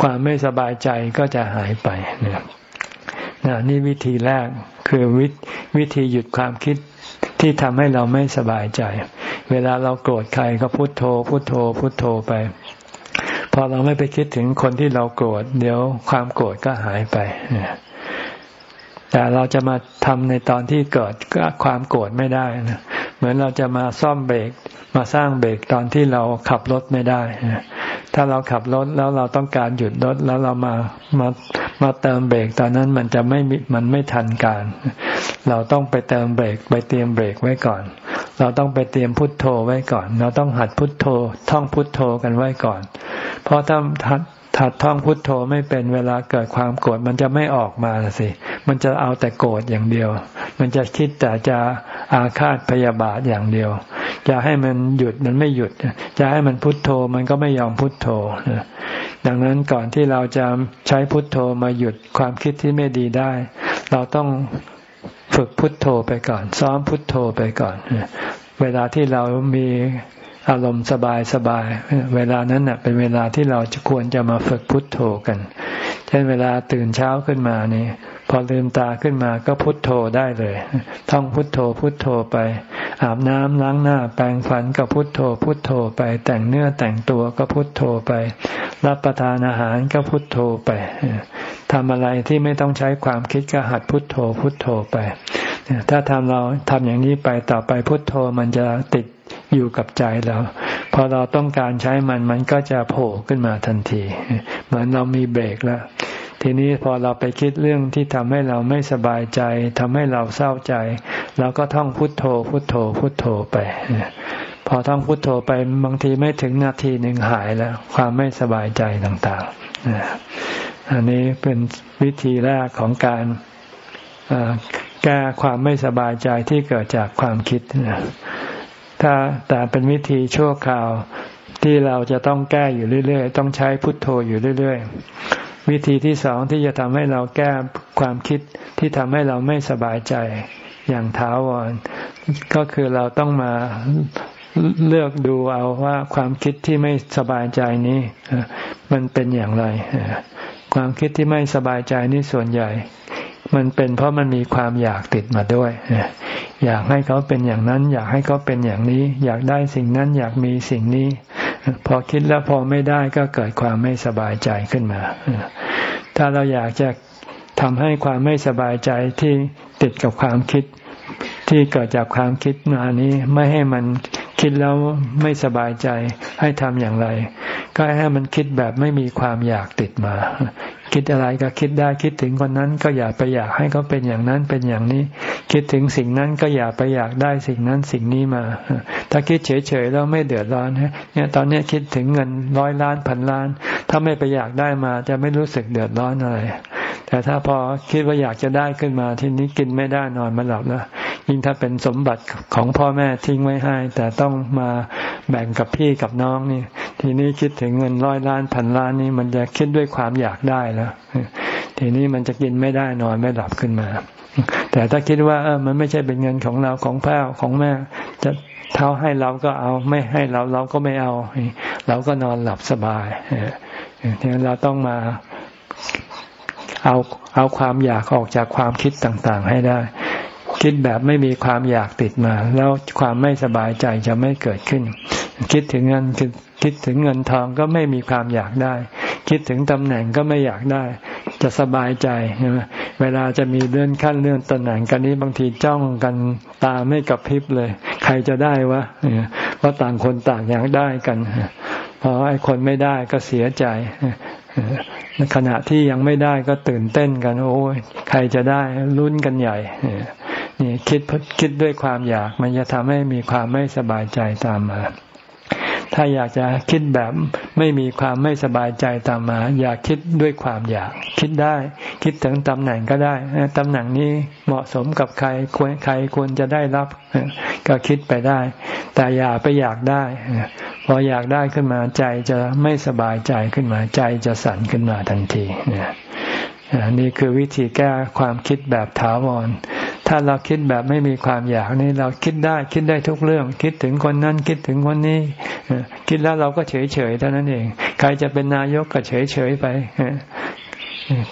ความไม่สบายใจก็จะหายไปนะนี่วิธีแรกคือววิธีหยุดความคิดที่ทำให้เราไม่สบายใจ เวลาเราโกรธใครก็พุโทโธ พุโทโธ พุโทโธไป พอเราไม่ไปคิดถึงคนที่เราโกรธเดี๋ยวความโกรธก็หายไปแต่เราจะมาทำในตอนที่เกิดความโกรธไม่ได้นะ เหมือนเราจะมาซ่อมเบรกมาสร้างเบรกตอนที่เราขับรถไม่ได้ ถ้าเราขับรถแล้วเราต้องการหยุดรถแล้วเรามามามาเติมเบรกตอนนั้นมันจะไม่มันไม่ทันการ เราต้องไปเติมเบรกไปเตรียมเบรกไว้ก่อน เราต้องไปเตรียมพุทโธไว้ก่อน เราต้องหัดพุทโธท่องพุทโธกันไว้ก่อน เพราะถ้า ถัดท่องพุทโธไม่เป็นเวลาเกิดความโกรธมันจะไม่ออกมาสิ มันจะเอาแต่โกรธอย่างเดียว มันจะคิดแต่จะอาฆาตพยาบาทอย่างเดียว จะให้มันหยุดมันไม่หยุด จะให้มันพุทโธมันก็ไม่ยอมพุทโธ ดังนั้นก่อนที่เราจะใช้พุทโธมาหยุดความคิดที่ไม่ดีได้ เราต้องฝึกพุทโธไปก่อน ซ้อมพุทโธไปก่อน เวลาที่เรามี อารมณ์สบายสบาย เวลานั้นเป็นเวลาที่เราจะควรจะมาฝึกพุทโธกัน เช่นเวลาตื่นเช้าขึ้นมานี่ พอลืมตาขึ้นมาก็พุทโธได้เลย ท่องพุทโธพุทโธไป อาบน้ำล้างหน้า แปรงฟันก็พุทโธ พุทโธไป แต่งเนื้อแต่งตัวก็พุทโธไป รับประทานอาหารก็พุทโธไปทำอะไรที่ไม่ต้องใช้ความคิดก็หัดพุทโธพุทโธไป ถ้าทำเราทำอย่างนี้ไปต่อไปพุทโธมันจะติดอยู่กับใจเราพอเราต้องการใช้มันมันก็จะโผล่ขึ้นมาทันที เหมือนเรามีเบรกแล้วทีนี้พอเราไปคิดเรื่องที่ทำให้เราไม่สบายใจทำให้เราเศร้าใจเราก็ท่องพุทโธ พุทโธ พุทโธไป พอท่องพุทโธไปบางทีไม่ถึงนาทีหนึ่งหายแล้ว ความไม่สบายใจต่างๆอันนี้เป็นวิธีแรกของการ แก้ความไม่สบายใจที่เกิดจากความคิดถ้าแต่เป็นวิธีชั่วคราวที่เราจะต้องแก้อยู่เรื่อย ๆ ต้องใช้พุทโธอยู่เรื่อย ๆ วิธีที่สองที่จะทำให้เราแก้ความคิดที่ทำให้เราไม่สบายใจอย่างท้าวร ก็คือเราต้องมาเลือกดูเอาว่าความคิดที่ไม่สบายใจนี้มันเป็นอย่างไร ความคิดที่ไม่สบายใจนี่ส่วนใหญ่ มันเป็นเพราะมันมีความอยากติดมาด้วย อยากให้เขาเป็นอย่างนั้น อยากให้เขาเป็นอย่างนี้ อยากได้สิ่งนั้นอยากมีสิ่งนี้ พอคิดแล้วพอไม่ได้ก็เกิดความไม่สบายใจขึ้นมา ถ้าเราอยากจะทำให้ความไม่สบายใจที่ติดกับความคิด ที่เกิดจากความคิดมานี้ไม่ให้มันคิดแล้วไม่สบายใจให้ทำอย่างไร ก็ให้มันคิดแบบไม่มีความอยากติดมา คิดอะไรก็คิดได้คิดถึงคนนั้นก็อย่าไปอยากให้เขาเป็นอย่างนั้นเป็นอย่างนี้ คิดถึงสิ่งนั้นก็อย่าไปอยากได้สิ่งนั้นสิ่งนี้มา ถ้าคิดเฉยๆแล้วไม่เดือดร้อนเนี่ยตอนนี้คิดถึงเงินร้อยล้านพันล้าน ถ้าไม่ไปอยากได้มาจะไม่รู้สึกเดือดร้อนอะไรแต่ถ้าพอคิดว่าอยากจะได้ขึ้นมาทีนี้กินไม่ได้นอนไม่หลับแล้วยิ่งถ้าเป็นสมบัติของพ่อแม่ทิ้งไว้ให้ แต่ต้องมาแบ่งกับพี่กับน้องนี่ ทีนี้คิดถึงเงินร้อยล้านพันล้านนี่มันจะคิดด้วยความอยากได้แล้วทีนี้มันจะกินไม่ได้นอนไม่หลับขึ้นมา แต่ถ้าคิดว่าเออมันไม่ใช่เป็นเงินของเราของพ่อของแม่ จะเท่าให้เราก็เอาไม่ให้เราเราก็ไม่เอา เราก็นอนหลับสบายทีนี้เราต้องมาเอาเอาความอยากออกจากความคิดต่างๆ ให้ได้ คิดแบบไม่มีความอยากติดมา แล้วความไม่สบายใจจะไม่เกิดขึ้น คิดถึงเงิน คิดถึงเงินทองก็ไม่มีความอยากได้ คิดถึงตำแหน่งก็ไม่อยากได้ จะสบายใจใช่ไหมเวลาจะมีเลื่อนขั้นเลื่อนตำแหน่งกันนี้บางทีจ้องกันตาไม่กับพริบเลย ใครจะได้วะเพราะต่างคนต่างอยากได้กันพอไอ้คนไม่ได้ก็เสียใจขณะที่ยังไม่ได้ก็ตื่นเต้นกัน โอ้ยใครจะได้ลุ้นกันใหญ่นี่คิดคิดด้วยความอยาก มันจะทำให้มีความไม่สบายใจตามมา ถ้าอยากจะคิดแบบไม่มีความไม่สบายใจตามมา อยากคิดด้วยความอยาก คิดได้ คิดถึงตำแหน่งก็ได้ตำแหน่งนี้เหมาะสมกับใครควรใครควรจะได้รับ ก็คิดไปได้ แต่อย่าไปอยากได้ พออยากได้ขึ้นมาใจจะไม่สบายใจขึ้นมาใจจะสั่นขึ้นมาทันทีนี่ นี่คือวิธีแก้ความคิดแบบถาวร ถ้าเราคิดแบบไม่มีความอยากนี่เราคิดได้คิดได้ทุกเรื่อง คิดถึงคนนั้นคิดถึงคนนี้คิดแล้วเราก็เฉยเฉยเท่านั้นเอง ใครจะเป็นนายกก็เฉยเฉยไป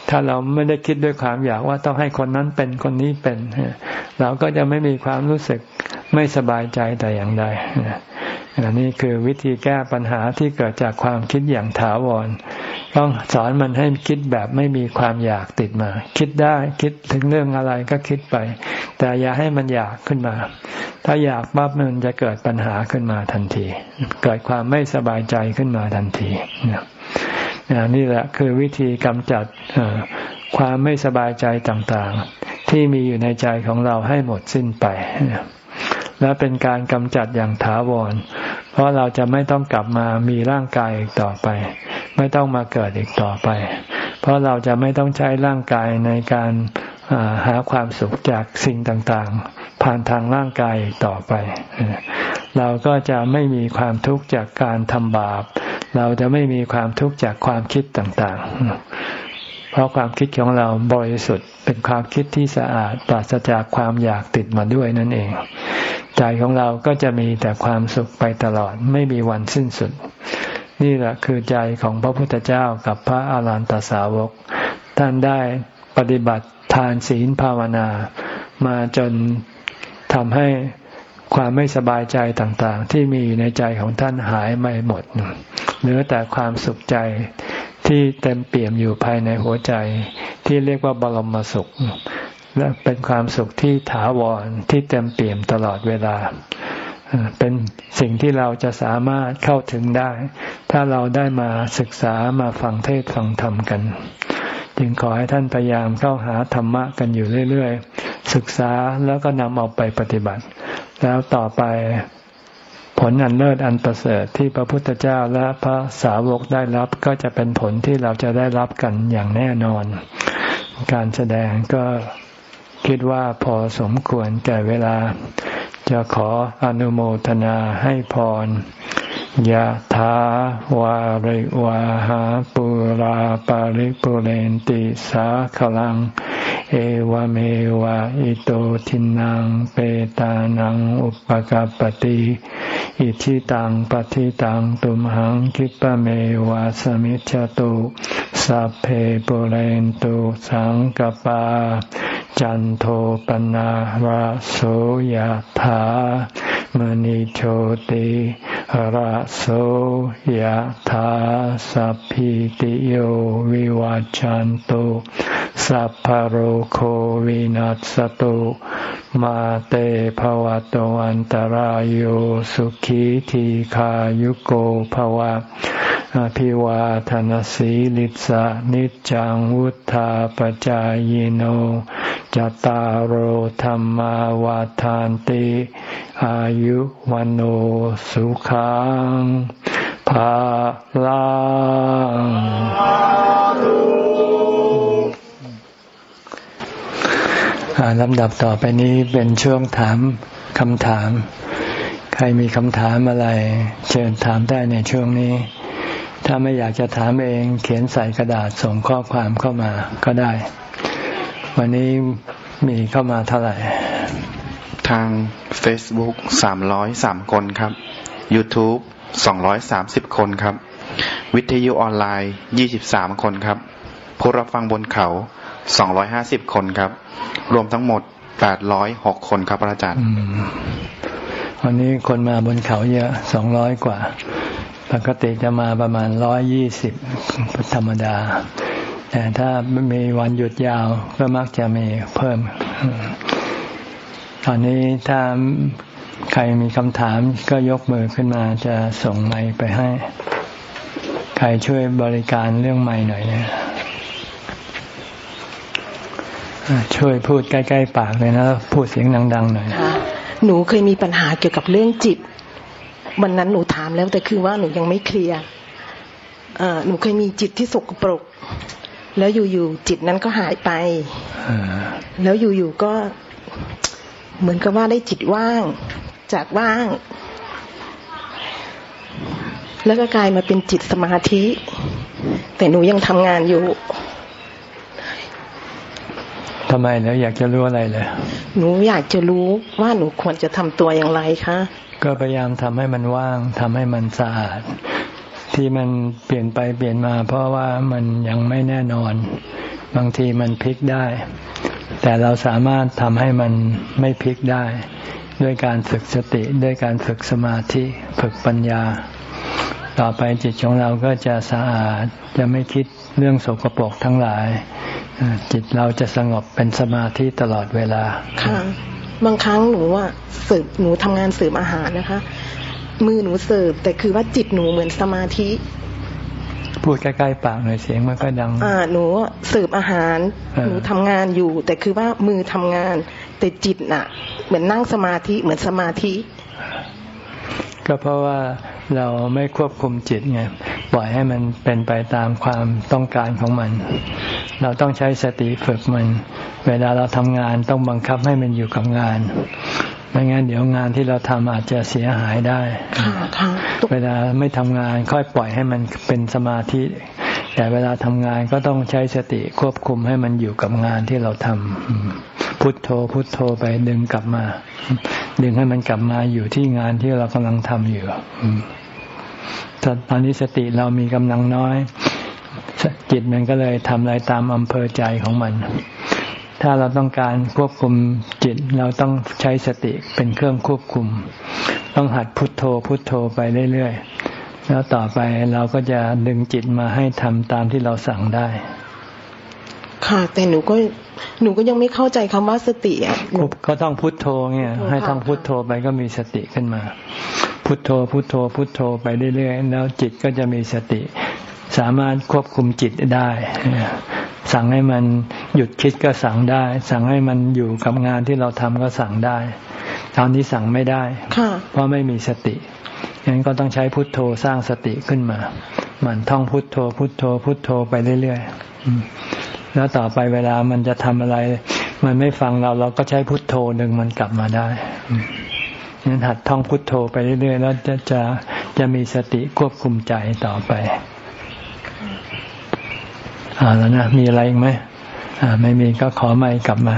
ถ้าเราไม่ได้คิดด้วยความอยากว่าต้องให้คนนั้นเป็นคนนี้เป็น เราก็จะไม่มีความรู้สึกไม่สบายใจแต่อย่างใด อันนี้คือวิธีแก้ปัญหาที่เกิดจากความคิดอย่างถาวร ต้องสอนมันให้คิดแบบไม่มีความอยากติดมา คิดได้คิดถึงเรื่องอะไรก็คิดไป แต่อย่าให้มันอยากขึ้นมา ถ้าอยากปั๊บมันจะเกิดปัญหาขึ้นมาทันที เกิดความไม่สบายใจขึ้นมาทันทีนี่แหละคือวิธีกำจัดความไม่สบายใจต่างๆ ที่มีอยู่ในใจของเราให้หมดสิ้นไปและเป็นการกำจัดอย่างถาวร ราะเราจะไม่ต้องกลับมามีร่างกายอีกต่อไป ไม่ต้องมาเกิดอีกต่อไป เพราะเราจะไม่ต้องใช้ร่างกายในการหาความสุขจากสิ่งต่างๆ ผ่านทางร่างกายอีกต่อไป เราก็จะไม่มีความทุกข์จากการทำบาป เราจะไม่มีความทุกข์จากความคิดต่างๆ ราะความคิดของเราบริสุทธิ์เป็นความคิดที่สะอาดปราศจากความอยากติดมาด้วยนั่นเอง ใจของเราก็จะมีแต่ความสุขไปตลอดไม่มีวันสิ้นสุด นี่แหละคือใจของพระพุทธเจ้ากับพระอาหารหันตสาวก ท่านได้ปฏิบัติทานศีลภาวนา มาจนทำให้ความไม่สบายใจต่างๆ ที่มีอยู่ในใจของท่านหายไม่หมดเหลือแต่ความสุขใจ ที่เต็มเปี่ยมอยู่ภายในหัวใจ ที่เรียกว่าบรมสุข และเป็นความสุขที่ถาวรที่เต็มเปี่ยมตลอดเวลา เป็นสิ่งที่เราจะสามารถเข้าถึงได้ ถ้าเราได้มาศึกษามาฟังเทศฟังธรรมกัน จึงขอให้ท่านพยายามเข้าหาธรรมะกันอยู่เรื่อยๆ ศึกษาแล้วก็นำเอาไปปฏิบัติ แล้วต่อไป ผลอันเลิศอันประเสริฐที่พระพุทธเจ้าและพระสาวกได้รับก็จะเป็นผลที่เราจะได้รับกันอย่างแน่นอน การแสดงก็คิดว่าพอสมควรแก่เวลา จะขออนุโมทนาให้พร ยะถาวาริวาหาปุราปาริปุเรนติสาขลัง เอวเมวะอิโตทินังเปตานังอุปกาปติอิทิตังปฏิตังตุมหังคิปะเมวะสมิจจตุสัพเพปุเรนตุสังกปา จันโทปนะระโสยธา มณิโชติระโสยธาสัพพิติโยวิวัจจันตุสัพพโรโควินัสตุมาเตภวะตวันตารโยสุขีทีขายุโกภวะ อภิวาทนสีลิสะนิจังวุธาปจายโนจตารโหธรรมวาทานติ อายุวันโอสุขังภาลังลำดับต่อไปนี้เป็นช่วงถามคำถาม ใครมีคำถามอะไร เชิญถามได้ในช่วงนี้ ถ้าไม่อยากจะถามเองเขียนใส่กระดาษส่งข้อความเข้ามาก็ได้ วันนี้มีเข้ามาเท่าไหร่ ทาง Facebook 303คนครับ YouTube 230คนครับ วิทยุออนไลน์23คนครับผู้รับฟังบนเขา250คนครับ รวมทั้งหมด806คนครับอาจารย์วันนี้คนมาบนเขาเยอะ200กว่า ปกติจะมาประมาณ120ธรรมดา แต่ถ้ามีวันหยุดยาวก็มักจะมีเพิ่ม ตอนนี้ถ้าใครมีคำถามก็ยกมือขึ้นมาจะส่งไมค์ไปให้ ใครช่วยบริการเรื่องไมค์หน่อยนี่ยช่วยพูดใกล้ ๆ ปากเลยนะ พูดเสียงดัง ๆ หน่อย หนูเคยมีปัญหาเกี่ยวกับเรื่องจิต วันนั้นหนูถามแล้วแต่คือว่าหนูยังไม่เคลียร์หนูเคยมีจิตที่สกปรก แล้วอยู่ๆจิตนั้นก็หายไปแล้วอยู่ๆก็เหมือนกับว่าได้จิตว่าง จากว่าง แล้วก็กลายมาเป็นจิตสมาธิ แต่หนูยังทำงานอยู่ทำไมแล้วอยากจะรู้อะไรเลย หนูอยากจะรู้ว่าหนูควรจะทำตัวอย่างไรคะ ก็พยายามทำให้มันว่างทำให้มันสะอาด ที่มันเปลี่ยนไปเปลี่ยนมา เพราะว่ามันยังไม่แน่นอน บางทีมันพลิกได้ แต่เราสามารถทำให้มันไม่พลิกได้ ด้วยการฝึกสติด้วยการฝึกสมาธิฝึกปัญญา ต่อไปจิตของเราก็จะสะอาดจะไม่คิดเรื่องโสกปรกทั้งหลาย จิตเราจะสงบเป็นสมาธิตลอดเวลาค่ะ บางครั้งหนูว่าสืบหนูทำงานสืบอาหารนะคะ มือหนูเสิร์ฟแต่คือว่าจิตหนูเหมือนสมาธิ พูดใกล้ๆปากหน่อยเสียงมันก็ดัง อ่า หนูเสิร์ฟอาหาร หนูทำงานอยู่ แต่คือว่ามือทำงาน แต่จิตน่ะ เหมือนนั่งสมาธิเหมือนสมาธิ ก็เพราะว่าเราไม่ควบคุมจิตไงปล่อยให้มันเป็นไปตามความต้องการของมัน เราต้องใช้สติฝึกมัน เวลาเราทำงานต้องบังคับให้มันอยู่กับงานไม่งั้นเดี๋ยวงานที่เราทำอาจจะเสียหายได้ เวลาไม่ทำงานค่อยปล่อยให้มันเป็นสมาธิ แต่เวลาทำงานก็ต้องใช้สติควบคุมให้มันอยู่กับงานที่เราทำพุทโธพุทโธไปดึงกลับมา ดึงให้มันกลับมาอยู่ที่งานที่เรากำลังทำอยู่ตอนนี้สติเรามีกำลังน้อย จิตมันก็เลยทำอะไรตามอำเภอใจของมัน ถ้าเราต้องการควบคุมจิตเราต้องใช้สติเป็นเครื่องควบคุม ต้องหัดพุทโธพุทโธไปเรื่อยๆ แล้วต่อไปเราก็จะดึงจิตมาให้ทำตามที่เราสั่งได้ ค่ะ แต่หนูก็หนูก็ยังไม่เข้าใจคำว่าสติอะก็ต้องพุทโธเนี่ยให้ท่องพุทโธไปก็มีสติขึ้นมา พุทโธพุทโธพุทโธไปเรื่อยๆแล้วจิตก็จะมีสติ สามารถควบคุมจิตได้ สั่งให้มันหยุดคิดก็สั่งได้ สั่งให้มันอยู่กับงานที่เราทำก็สั่งได้ตอนนี้สั่งไม่ได้ เพราะไม่มีสติงั้นก็ต้องใช้พุทโธสร้างสติขึ้นมาหมั่นท่องพุทโธ พุทโธ พุทโธไปเรื่อยๆ แล้วต่อไปเวลามันจะทำอะไร มันไม่ฟังเราเราก็ใช้พุทโธหนึ่งมันกลับมาได้งั้นหัดท่องพุทโธไปเรื่อยๆ แล้วจะจะจะมีสติควบคุมใจต่อไป อ่าแล้วนะ มีอะไรอีกไหมอ่า ไม่มีก็ขอไม่กลับมา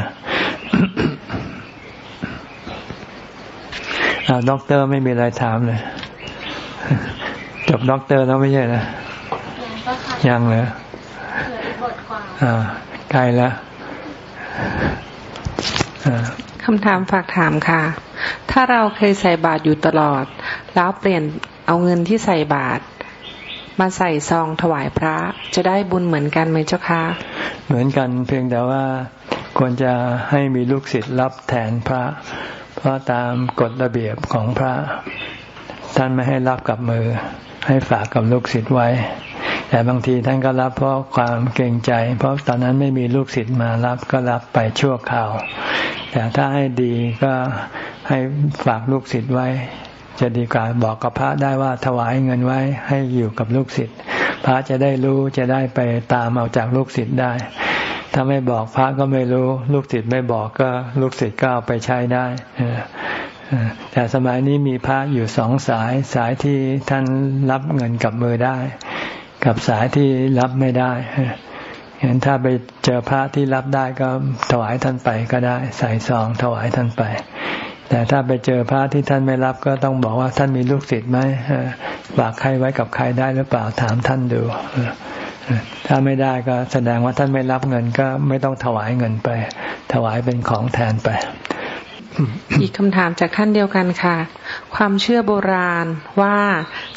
อ่าด็อกเตอร์ไม่มีอะไรถามเลยจบด็อกเตอร์แล้วไม่ใช่นะยังเลยอ่าใกล้แล้วคำถามฝากถามค่ะ ถ้าเราเคยใส่บาตรอยู่ตลอด แล้วเปลี่ยนเอาเงินที่ใส่บาตร มาใส่ซองถวายพระ จะได้บุญเหมือนกันไหมเจ้าคะ เหมือนกันเพียงแต่ว่าควรจะให้มีลูกศิษย์รับแทนพระ เพราะตามกฎระเบียบของพระท่านไม่ให้รับกับมือ ให้ฝากกับลูกศิษย์ไว้ แต่บางทีท่านก็รับเพราะความเกรงใจ เพราะตอนนั้นไม่มีลูกศิษย์มารับก็รับไปชั่วคราว แต่ถ้าให้ดีก็ให้ฝากลูกศิษย์ไว้ จะดีกว่าบอกกับพระได้ว่าถวายเงินไว้ให้อยู่กับลูกศิษย์พระจะได้รู้จะได้ไปตามเอาจากลูกศิษย์ได้ ถ้าไม่บอกพระก็ไม่รู้ ลูกศิษย์ไม่บอกก็ลูกศิษย์ก็เอาไปใช้ได้แต่สมัยนี้มีพระอยู่สองสายสายที่ท่านรับเงินกับมือได้ กับสายที่รับไม่ได้เห็นถ้าไปเจอพระที่รับได้ก็ถวายท่านไปก็ได้ใส่ซองถวายท่านไป แต่ถ้าไปเจอพระที่ท่านไม่รับก็ต้องบอกว่าท่านมีลูกศิษย์ไหมฝากใครไว้กับใครได้หรือเปล่าถามท่านดูถ้าไม่ได้ก็แสดงว่าท่านไม่รับเงินก็ไม่ต้องถวายเงินไป ถวายเป็นของแทนไป อีกคำถามจากท่านเดียวกันค่ะ ความเชื่อโบราณว่า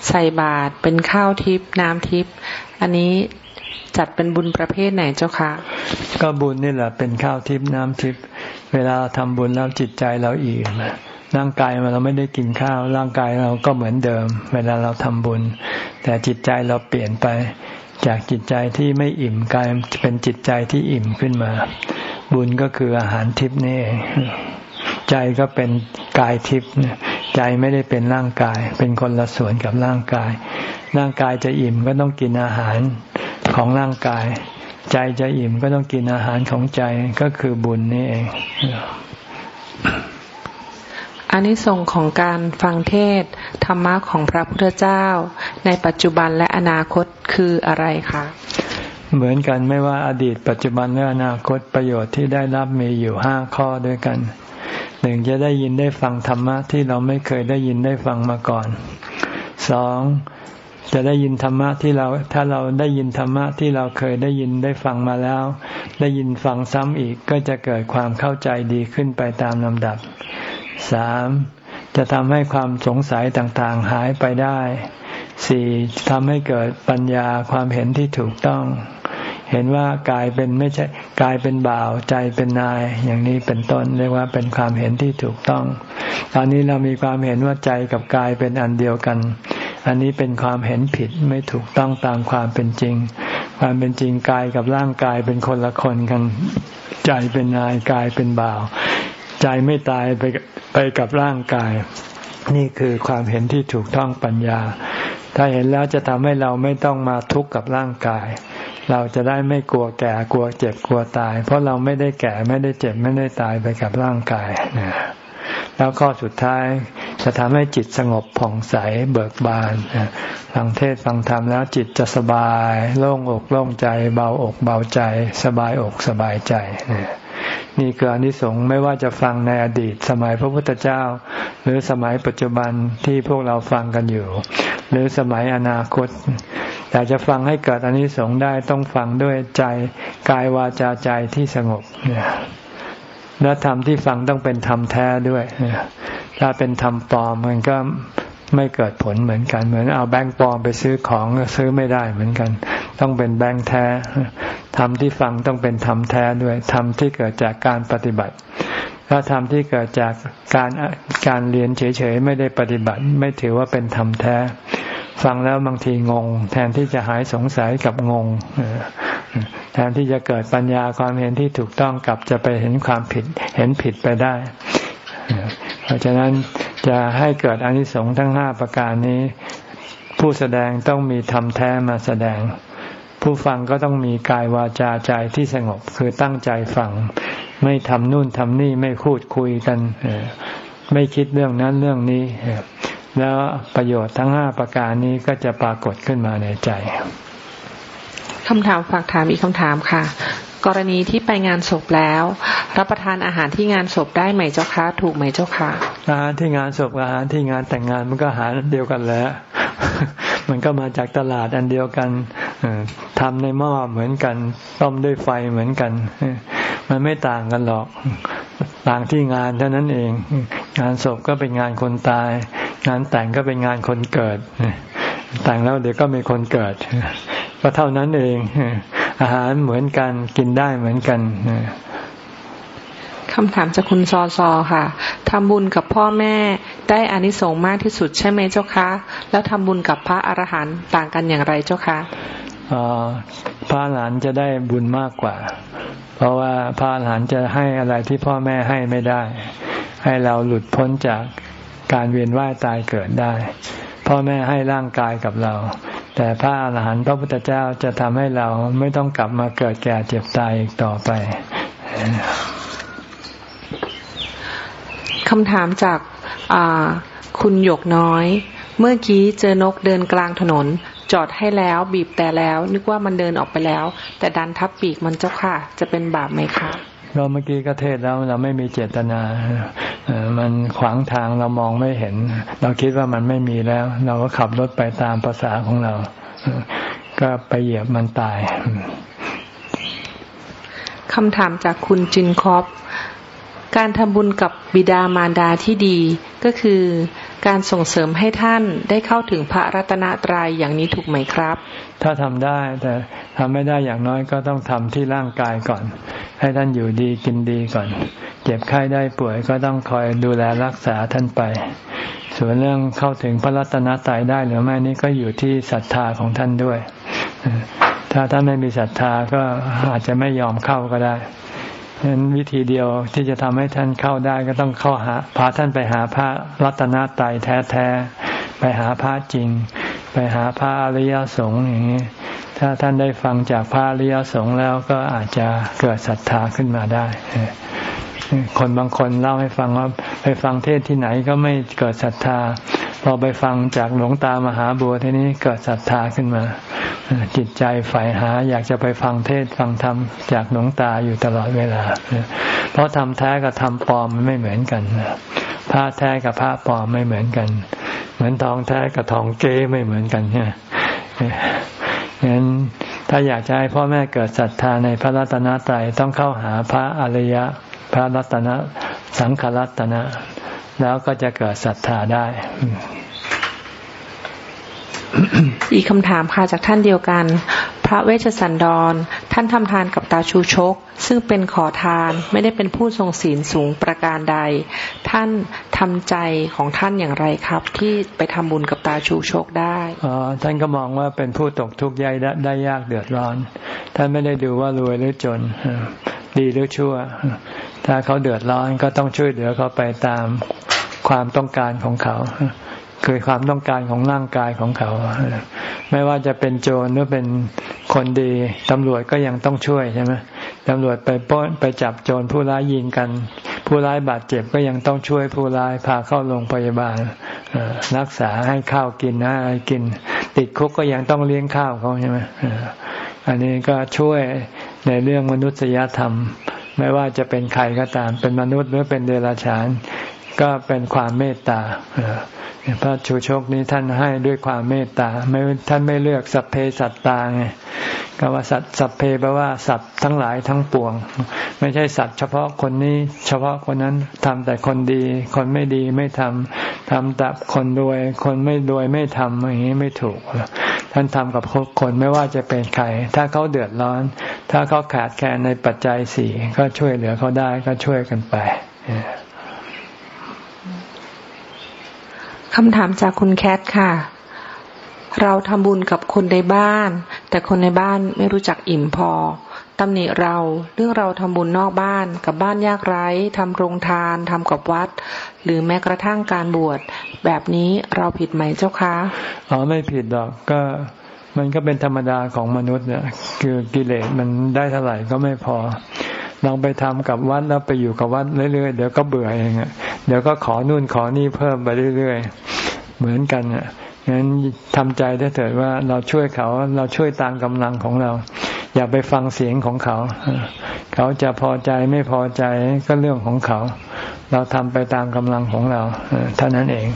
ใส่บาตรเป็นข้าวทิพย์น้ำทิพย์อันนี้จัดเป็นบุญประเภทไหนเจ้าคะก็บุญนี่แหละเป็นข้าวทิพย์น้ำทิพย์ เวลาเราทำบุญแล้วจิตใจเราอิ่มร่างกายเราไม่ได้กินข้าว ร่างกายเราก็เหมือนเดิม เวลาเราทำบุญ แต่จิตใจเราเปลี่ยนไป จากจิตใจที่ไม่อิ่มกลายเป็นจิตใจที่อิ่มขึ้นมา บุญก็คืออาหารทิพย์นี่เองใจก็เป็นกายทิพย์ใจไม่ได้เป็นร่างกาย เป็นคนละส่วนกับร่างกาย ร่างกายจะอิ่มก็ต้องกินอาหารของร่างกาย ใจจะอิ่มก็ต้องกินอาหารของใจก็คือบุญนี่เองอันนี้ส่งของการฟังเทศธรรมะของพระพุทธเจ้า ในปัจจุบันและอนาคตคืออะไรคะเหมือนกันไม่ว่าอดีตปัจจุบันและอนาคตประโยชน์ที่ได้รับมีอยู่ห้าข้อด้วยกันหนึ่งจะได้ยินได้ฟังธรรมะที่เราไม่เคยได้ยินได้ฟังมาก่อนสอง จะได้ยินธรรมะที่เรา ถ้าเราได้ยินธรรมะที่เราเคยได้ยินได้ฟังมาแล้ว ได้ยินฟังซ้ำอีกก็จะเกิดความเข้าใจดีขึ้นไปตามลำดับสามจะทำให้ความสงสัยต่างๆหายไปได้สี่ทำให้เกิดปัญญาความเห็นที่ถูกต้อง เห็นว่ากายเป็นไม่ใช่กายเป็นบ่าวใจเป็นนาย อย่างนี้เป็นต้นเรียกว่าเป็นความเห็นที่ถูกต้อง ตอนนี้เรามีความเห็นว่าใจกับกายเป็นอันเดียวกัน อันนี้เป็นความเห็นผิดไม่ถูกต้องตามความเป็นจริง ความเป็นจริงกายกับร่างกายเป็นคนละคนกัน ใจเป็นนายกายเป็นบ่าว ใจไม่ตายไปไปกับร่างกาย นี่คือความเห็นที่ถูกต้องปัญญา ถ้าเห็นแล้วจะทำให้เราไม่ต้องมาทุกข์กับร่างกาย เราจะได้ไม่กลัวแก่กลัวเจ็บกลัวตาย เพราะเราไม่ได้แก่ไม่ได้เจ็บไม่ได้ตายไปกับร่างกายนะแล้วข้อสุดท้าย จะทำให้จิตสงบผ่องใสเบิกบานฟังเทศฟังธรรมแล้วจิตจะสบาย โล่งอกโล่งใจ เบาอกเบาใจ สบายอกสบายใจนี่คืออนิสงส์ไม่ว่าจะฟังในอดีต สมัยพระพุทธเจ้า หรือสมัยปัจจุบันที่พวกเราฟังกันอยู่ หรือสมัยอนาคตอยากจะฟังให้เกิดอันนี้สงได้ต้องฟังด้วยใจกายวาจาใจที่สงบเนี่ย และธรรมที่ฟังต้องเป็นธรรมแท้ด้วยถ้าเป็นธรรมปลอมมันก็ไม่เกิดผลเหมือนกัน เหมือนเอาแบงค์ปลอมไปซื้อของซื้อไม่ได้เหมือนกัน ต้องเป็นแบงค์แท้ธรรมที่ฟังต้องเป็นธรรมแท้ด้วยธรรมที่เกิดจากการปฏิบัติ ถ้าธรรมที่เกิดจากการการเรียนเฉยๆไม่ได้ปฏิบัติ ไม่ถือว่าเป็นธรรมแท้ ฟังแล้วบางทีงง แทนที่จะหายสงสัยกับงง แทนที่จะเกิดปัญญาความเห็นที่ถูกต้องกลับจะไปเห็นความผิด เห็นผิดไปได้ เพราะฉะนั้นจะให้เกิดอนิสงส์ทั้งห้าประการนี้ ผู้แสดงต้องมีธรรมแท้มาแสดง ผู้ฟังก็ต้องมีกายวาจาใจที่สงบคือตั้งใจฟัง ไม่ทำนู่นทำนี่ไม่พูดคุยกัน ไม่คิดเรื่องนั้นเรื่องนี้ แล้วประโยชน์ทั้งห้าประการนี้ก็จะปรากฏขึ้นมาในใจ คำถามฝากถามอีกคำถามค่ะ กรณีที่ไปงานศพแล้ว รับประทานอาหารที่งานศพได้ไหมเจ้าคะถูกไหมเจ้าคะอาหารที่งานศพอาหารที่งานแต่งงานมันก็อาหารเดียวกันแหละมันก็มาจากตลาดอันเดียวกันทำในหม้อเหมือนกัน ต้มด้วยไฟเหมือนกัน มันไม่ต่างกันหรอกต่างที่งานเท่านั้นเอง งานศพก็เป็นงานคนตาย งานแต่งก็เป็นงานคนเกิดแต่งแล้วเดี๋ยวก็มีคนเกิด ก็เท่านั้นเอง อาหารเหมือนกันกินได้เหมือนกันคำถามจากคุณซอซอค่ะทำบุญกับพ่อแม่ได้อานิสงส์มากที่สุดใช่ไหมเจ้าคะ แล้วทำบุญกับพระอรหันต์ต่างกันอย่างไรเจ้าคะพระหลานจะได้บุญมากกว่า เพราะว่าพระหลานจะให้อะไรที่พ่อแม่ให้ไม่ได้ ให้เราหลุดพ้นจากการเวียนว่ายตายเกิดได้ พ่อแม่ให้ร่างกายกับเรา แต่พระอาหารหันต์พระพุทธเจ้าจะทำให้เราไม่ต้องกลับมาเกิดแก่เจ็บตายอีกต่อไปคำถามจากคุณหยกน้อย เมื่อกี้เจอนกเดินกลางถนน จอดให้แล้วบีบแต่แล้ว นึกว่ามันเดินออกไปแล้ว แต่ดันทับปีกมันเจ้าค่ะ จะเป็นบาปไหมคะ เราเมื่อกี้ก็เทศแล้วเราไม่มีเจตนา มันขวางทางเรามองไม่เห็น เราคิดว่ามันไม่มีแล้ว เราก็ขับรถไปตามภาษาของเรา ก็ไปเหยียบมันตายคำถามจากคุณจินคอปการทำบุญกับบิดามารดาที่ดีก็คือ การส่งเสริมให้ท่านได้เข้าถึงพระรัตนตรัยอย่างนี้ถูกไหมครับ ถ้าทำได้ แต่ทำไม่ได้อย่างน้อยก็ต้องทำที่ร่างกายก่อน ให้ท่านอยู่ดีกินดีก่อน เจ็บไข้ได้ป่วยก็ต้องคอยดูแลรักษาท่านไป ส่วนเรื่องเข้าถึงพระรัตนตรัยได้หรือไม่นี่ก็อยู่ที่ศรัทธาของท่านด้วย ถ้าท่านไม่มีศรัทธาก็อาจจะไม่ยอมเข้าก็ได้ฉะนั้นวิธีเดียวที่จะทำให้ท่านเข้าได้ก็ต้องเข้าหาพาท่านไปหาพระรัตนตรัยแท้ๆไปหาพระจริง ไปหาพระอริยสงฆ์อย่างนี้ ถ้าท่านได้ฟังจากพระอริยสงฆ์แล้วก็อาจจะเกิดศรัทธาขึ้นมาได้ คนบางคนเล่าให้ฟังว่าไปฟังเทศที่ไหนก็ไม่เกิดศรัทธา พอไปฟังจากหลวงตามหาบัวทีนี้เกิดศรัทธาขึ้นมา จิตใจฝ่ายหา อยากจะไปฟังเทศฟังธรรมจากหลวงตาอยู่ตลอดเวลา เพราะทำแท้กับทำปลอมมันไม่เหมือนกันพระแท้กับพระปลอมไม่เหมือนกัน เหมือนทองแท้กับทองเก้ไม่เหมือนกันเนี่ยงั้นถ้าอยากจะให้พ่อแม่เกิดศรัทธาในพระรัตนตรัยต้องเข้าหาพระอริยะ พระรัตนสังขรัตนะ แล้วก็จะเกิดศรัทธาได้ อีกคำถามค่ะจากท่านเดียวกัน ระเวชสันดร ท่านทำทานกับตาชูชก ซึ่งเป็นขอทานไม่ได้เป็นผู้ทรงศีลสูงประการใด ท่านทำใจของท่านอย่างไรครับ ที่ไปทำบุญกับตาชูชกได้อ๋อท่านก็มองว่าเป็นผู้ตกทุกข์ยากได้ยากเดือดร้อน ท่านไม่ได้ดูว่ารวยหรือจน ดีหรือชั่ว ถ้าเขาเดือดร้อนก็ต้องช่วยเหลือเขาไปตามความต้องการของเขา คือความต้องการของร่างกายของเขา ไม่ว่าจะเป็นโจรหรือเป็นคนดีตำรวจก็ยังต้องช่วยใช่ไหมตำรวจไปป้นไปจับโจรผู้ร้ายยิงกัน ผู้ร้ายบาดเจ็บก็ยังต้องช่วยผู้ร้ายพาเข้าโรงพยาบาลรักษาให้ข้าวกินให้กิน ติดคุกก็ยังต้องเลี้ยงข้าวเขาใช่ไหมอันนี้ก็ช่วยในเรื่องมนุษยธรรม ไม่ว่าจะเป็นใครก็ตาม เป็นมนุษย์หรือเป็นเดรัจฉาน ก็เป็นความเมตตาพระชูชกนี้ท่านให้ด้วยความเมตตาไม่ท่านไม่เลือกสัพเพสัตตาไงก็ว่าสัตสัพเพแปลว่าสัตว์ทั้งหลายทั้งปวง ไม่ใช่สัตว์เฉพาะคนนี้ เฉพาะคนนั้นทำแต่คนดี คนไม่ดีไม่ทำทำแต่คนรวย คนไม่รวยไม่ทำอย่างนี้ไม่ถูก ท่านทำกับคนไม่ว่าจะเป็นใครถ้าเขาเดือดร้อน ถ้าเขาขาดแคลนในปัจจัยสี่ก็ช่วยเหลือเขาได้ก็ช่วยกันไป คำถามจากคุณแคทค่ะ เราทำบุญกับคนในบ้าน แต่คนในบ้านไม่รู้จักอิ่มพอตำหนิเราเรื่องเราทำบุญนอกบ้านกับบ้านยากไร้ทำโรงทานทำกับวัด หรือแม้กระทั่งการบวชแบบนี้เราผิดไหมเจ้าคะอ๋อไม่ผิดหรอกก็ มันก็เป็นธรรมดาของมนุษย์เนี่ยคือกิเลสมันได้เท่าไหร่ก็ไม่พอลองไปทำกับวัดแล้วไปอยู่กับวัดเรื่อยๆเดี๋ยวก็เบื่อเองอะเดี๋ยวก็ขอนู่นขอนี่เพิ่มไปเรื่อยๆ เหมือนกันอะงั้นทำใจได้เถิดว่าเราช่วยเขาเราช่วยตามกำลังของเรา อย่าไปฟังเสียงของเขา เขาจะพอใจไม่พอใจก็เรื่องของเขา เราทำไปตามกำลังของเราเท่านั้นเอง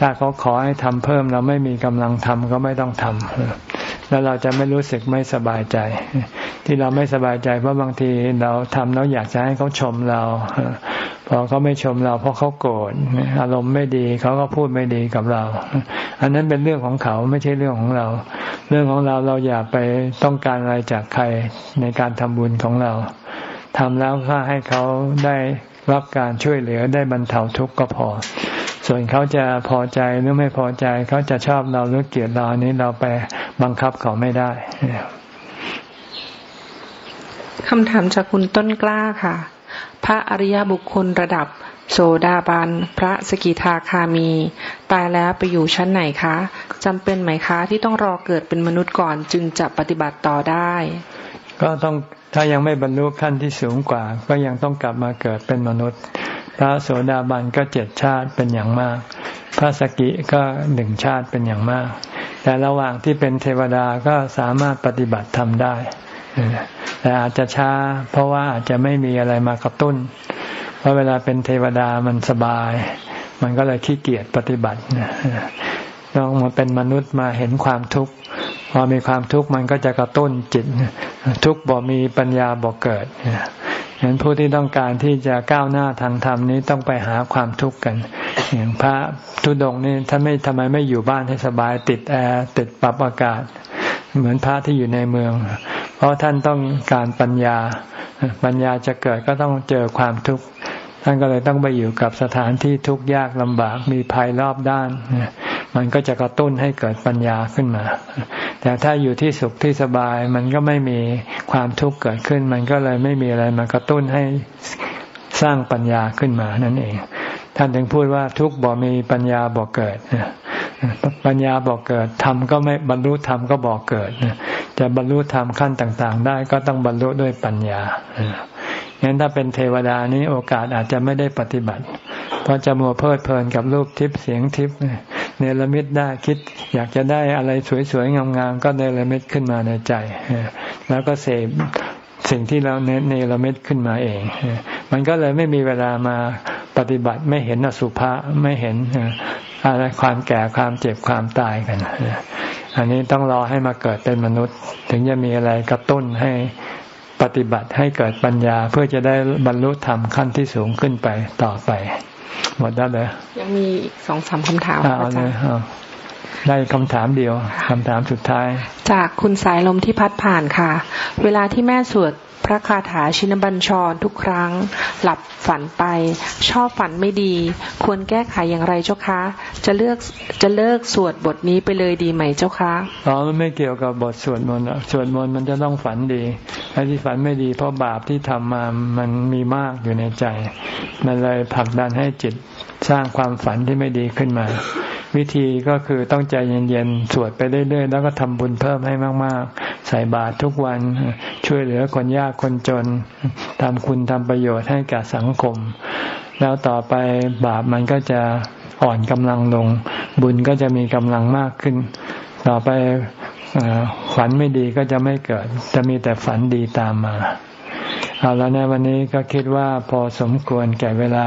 ถ้าเขาขอให้ทำเพิ่มเราไม่มีกำลังทำก็ไม่ต้องทำแล้วเราจะไม่รู้สึกไม่สบายใจ ที่เราไม่สบายใจเพราะบางทีเราทำแล้วอยากจะให้เขาชมเราพอเขาไม่ชมเราเพราะเขาโกรธอารมณ์ไม่ดีเขาก็พูดไม่ดีกับเรา อันนั้นเป็นเรื่องของเขาไม่ใช่เรื่องของเรา เรื่องของเราเราอย่าไปต้องการอะไรจากใครในการทำบุญของเราทำแล้วก็ให้เขาได้รับการช่วยเหลือได้บรรเทาทุกข์ก็พอ ส่วนเขาจะพอใจหรือไม่พอใจเขาจะชอบเราหรือเกลียดเรานี้เราไปบังคับเขาไม่ได้คำถามจากคุณต้นกล้าค่ะ พระอริยบุคคลระดับ โสดาบัน พระสกิทาคามี ตายแล้วไปอยู่ชั้นไหนคะจำเป็นไหมคะที่ต้องรอเกิดเป็นมนุษย์ก่อนจึงจะปฏิบัติต่อได้ ก็ต้องถ้ายังไม่บรรลุขั้นที่สูงกว่า ก็ยังต้องกลับมาเกิดเป็นมนุษย์ พระโสดาบันก็เจ็ดชาติเป็นอย่างมาก พระสกิก็หนึ่งชาติเป็นอย่างมาก แต่ระหว่างที่เป็นเทวดาก็สามารถปฏิบัติทำได้ แต่อาจจะช้า เพราะว่าอาจจะไม่มีอะไรมากระตุ้น เพราะเวลาเป็นเทวดามันสบาย มันก็เลยขี้เกียจปฏิบัติต้องมาเป็นมนุษย์มาเห็นความทุกข์พอมีความทุกข์มันก็จะกระตุ้นจิต ทุกข์บ่มีปัญญาบ่เกิด เห็นผู้ที่ต้องการที่จะก้าวหน้าทางธรรมนี้ต้องไปหาความทุกข์กันอย่างพระทุดงนี่ท่านไม่ทำไมไม่อยู่บ้านให้สบาย ติดแอร์ติดปรับอากาศ เหมือนพระที่อยู่ในเมือง เพราะท่านต้องการปัญญา ปัญญาจะเกิดก็ต้องเจอความทุกข์ท่านก็เลยต้องไปอยู่กับสถานที่ทุกข์ยากลำบากมีภัยรอบด้าน มันก็จะกระตุ้นให้เกิดปัญญาขึ้นมา แต่ถ้าอยู่ที่สุขที่สบายมันก็ไม่มีความทุกข์เกิดขึ้น มันก็เลยไม่มีอะไรมากระตุ้นให้สร้างปัญญาขึ้นมานั่นเอง ท่านถึงพูดว่าทุกบ่มีปัญญาบ่เกิดปัญญาบอกเกิดธรรมก็ไม่บรรลุธรรมก็บอกเกิดจะบรรลุธรรมขั้นต่าง ๆ ได้ก็ต้องบรรลุด้วยปัญญา งั้นถ้าเป็นเทวดานี้โอกาสอาจจะไม่ได้ปฏิบัติ เพราะจะมัวเพลิดเพลินกับรูปทิพย์เสียงทิพย์เนรมิตได้คิด อยากจะได้อะไรสวยๆงามๆก็เนรมิตขึ้นมาในใจ แล้วก็เสพสิ่งที่เราเนรมิตขึ้นมาเอง มันก็เลยไม่มีเวลามาปฏิบัติไม่เห็นอสุภะไม่เห็นอะไรความแก่ความเจ็บความตายกัน อันนี้ต้องรอให้มาเกิดเป็นมนุษย์ ถึงจะมีอะไรกระตุ้นให้ ปฏิบัติให้เกิดปัญญาเพื่อจะได้บรรลุธรรมขั้นที่สูงขึ้นไปต่อไป หมดแล้วเลยยังมีอีกสองสามคำถามอาจารย์ได้คำถามเดียวคำถามสุดท้าย จากคุณสายลมที่พัดผ่านค่ะ เวลาที่แม่สวด พระคาถาชินบัญชรทุกครั้ง หลับฝันไป ชอบฝันไม่ดี ควรแก้ไขอย่างไรเจ้าคะ จะเลือกจะเลิกสวดบทนี้ไปเลยดีไหมเจ้าคะอ๋อมันไม่เกี่ยวกับบทสวดมนต์สวดมนต์มันจะต้องฝันดีไอ้ที่ฝันไม่ดี เพราะบาปที่ทำมามันมีมากอยู่ในใจ มันเลยผลักดันให้จิต สร้างความฝันที่ไม่ดีขึ้นมา วิธีก็คือต้องใจเย็นๆ สวดไปเรื่อยๆ แล้วก็ทำบุญเพิ่มให้มากๆ ใส่บาตรทุกวัน ช่วยเหลือคนยากคนจนทำคุณทำประโยชน์ให้กับสังคม แล้วต่อไปบาปมันก็จะอ่อนกำลังลง บุญก็จะมีกำลังมากขึ้น ต่อไปฝันไม่ดีก็จะไม่เกิด จะมีแต่ฝันดีตามมา เอาแล้วในวันนี้ก็คิดว่าพอสมควรแก่เวลา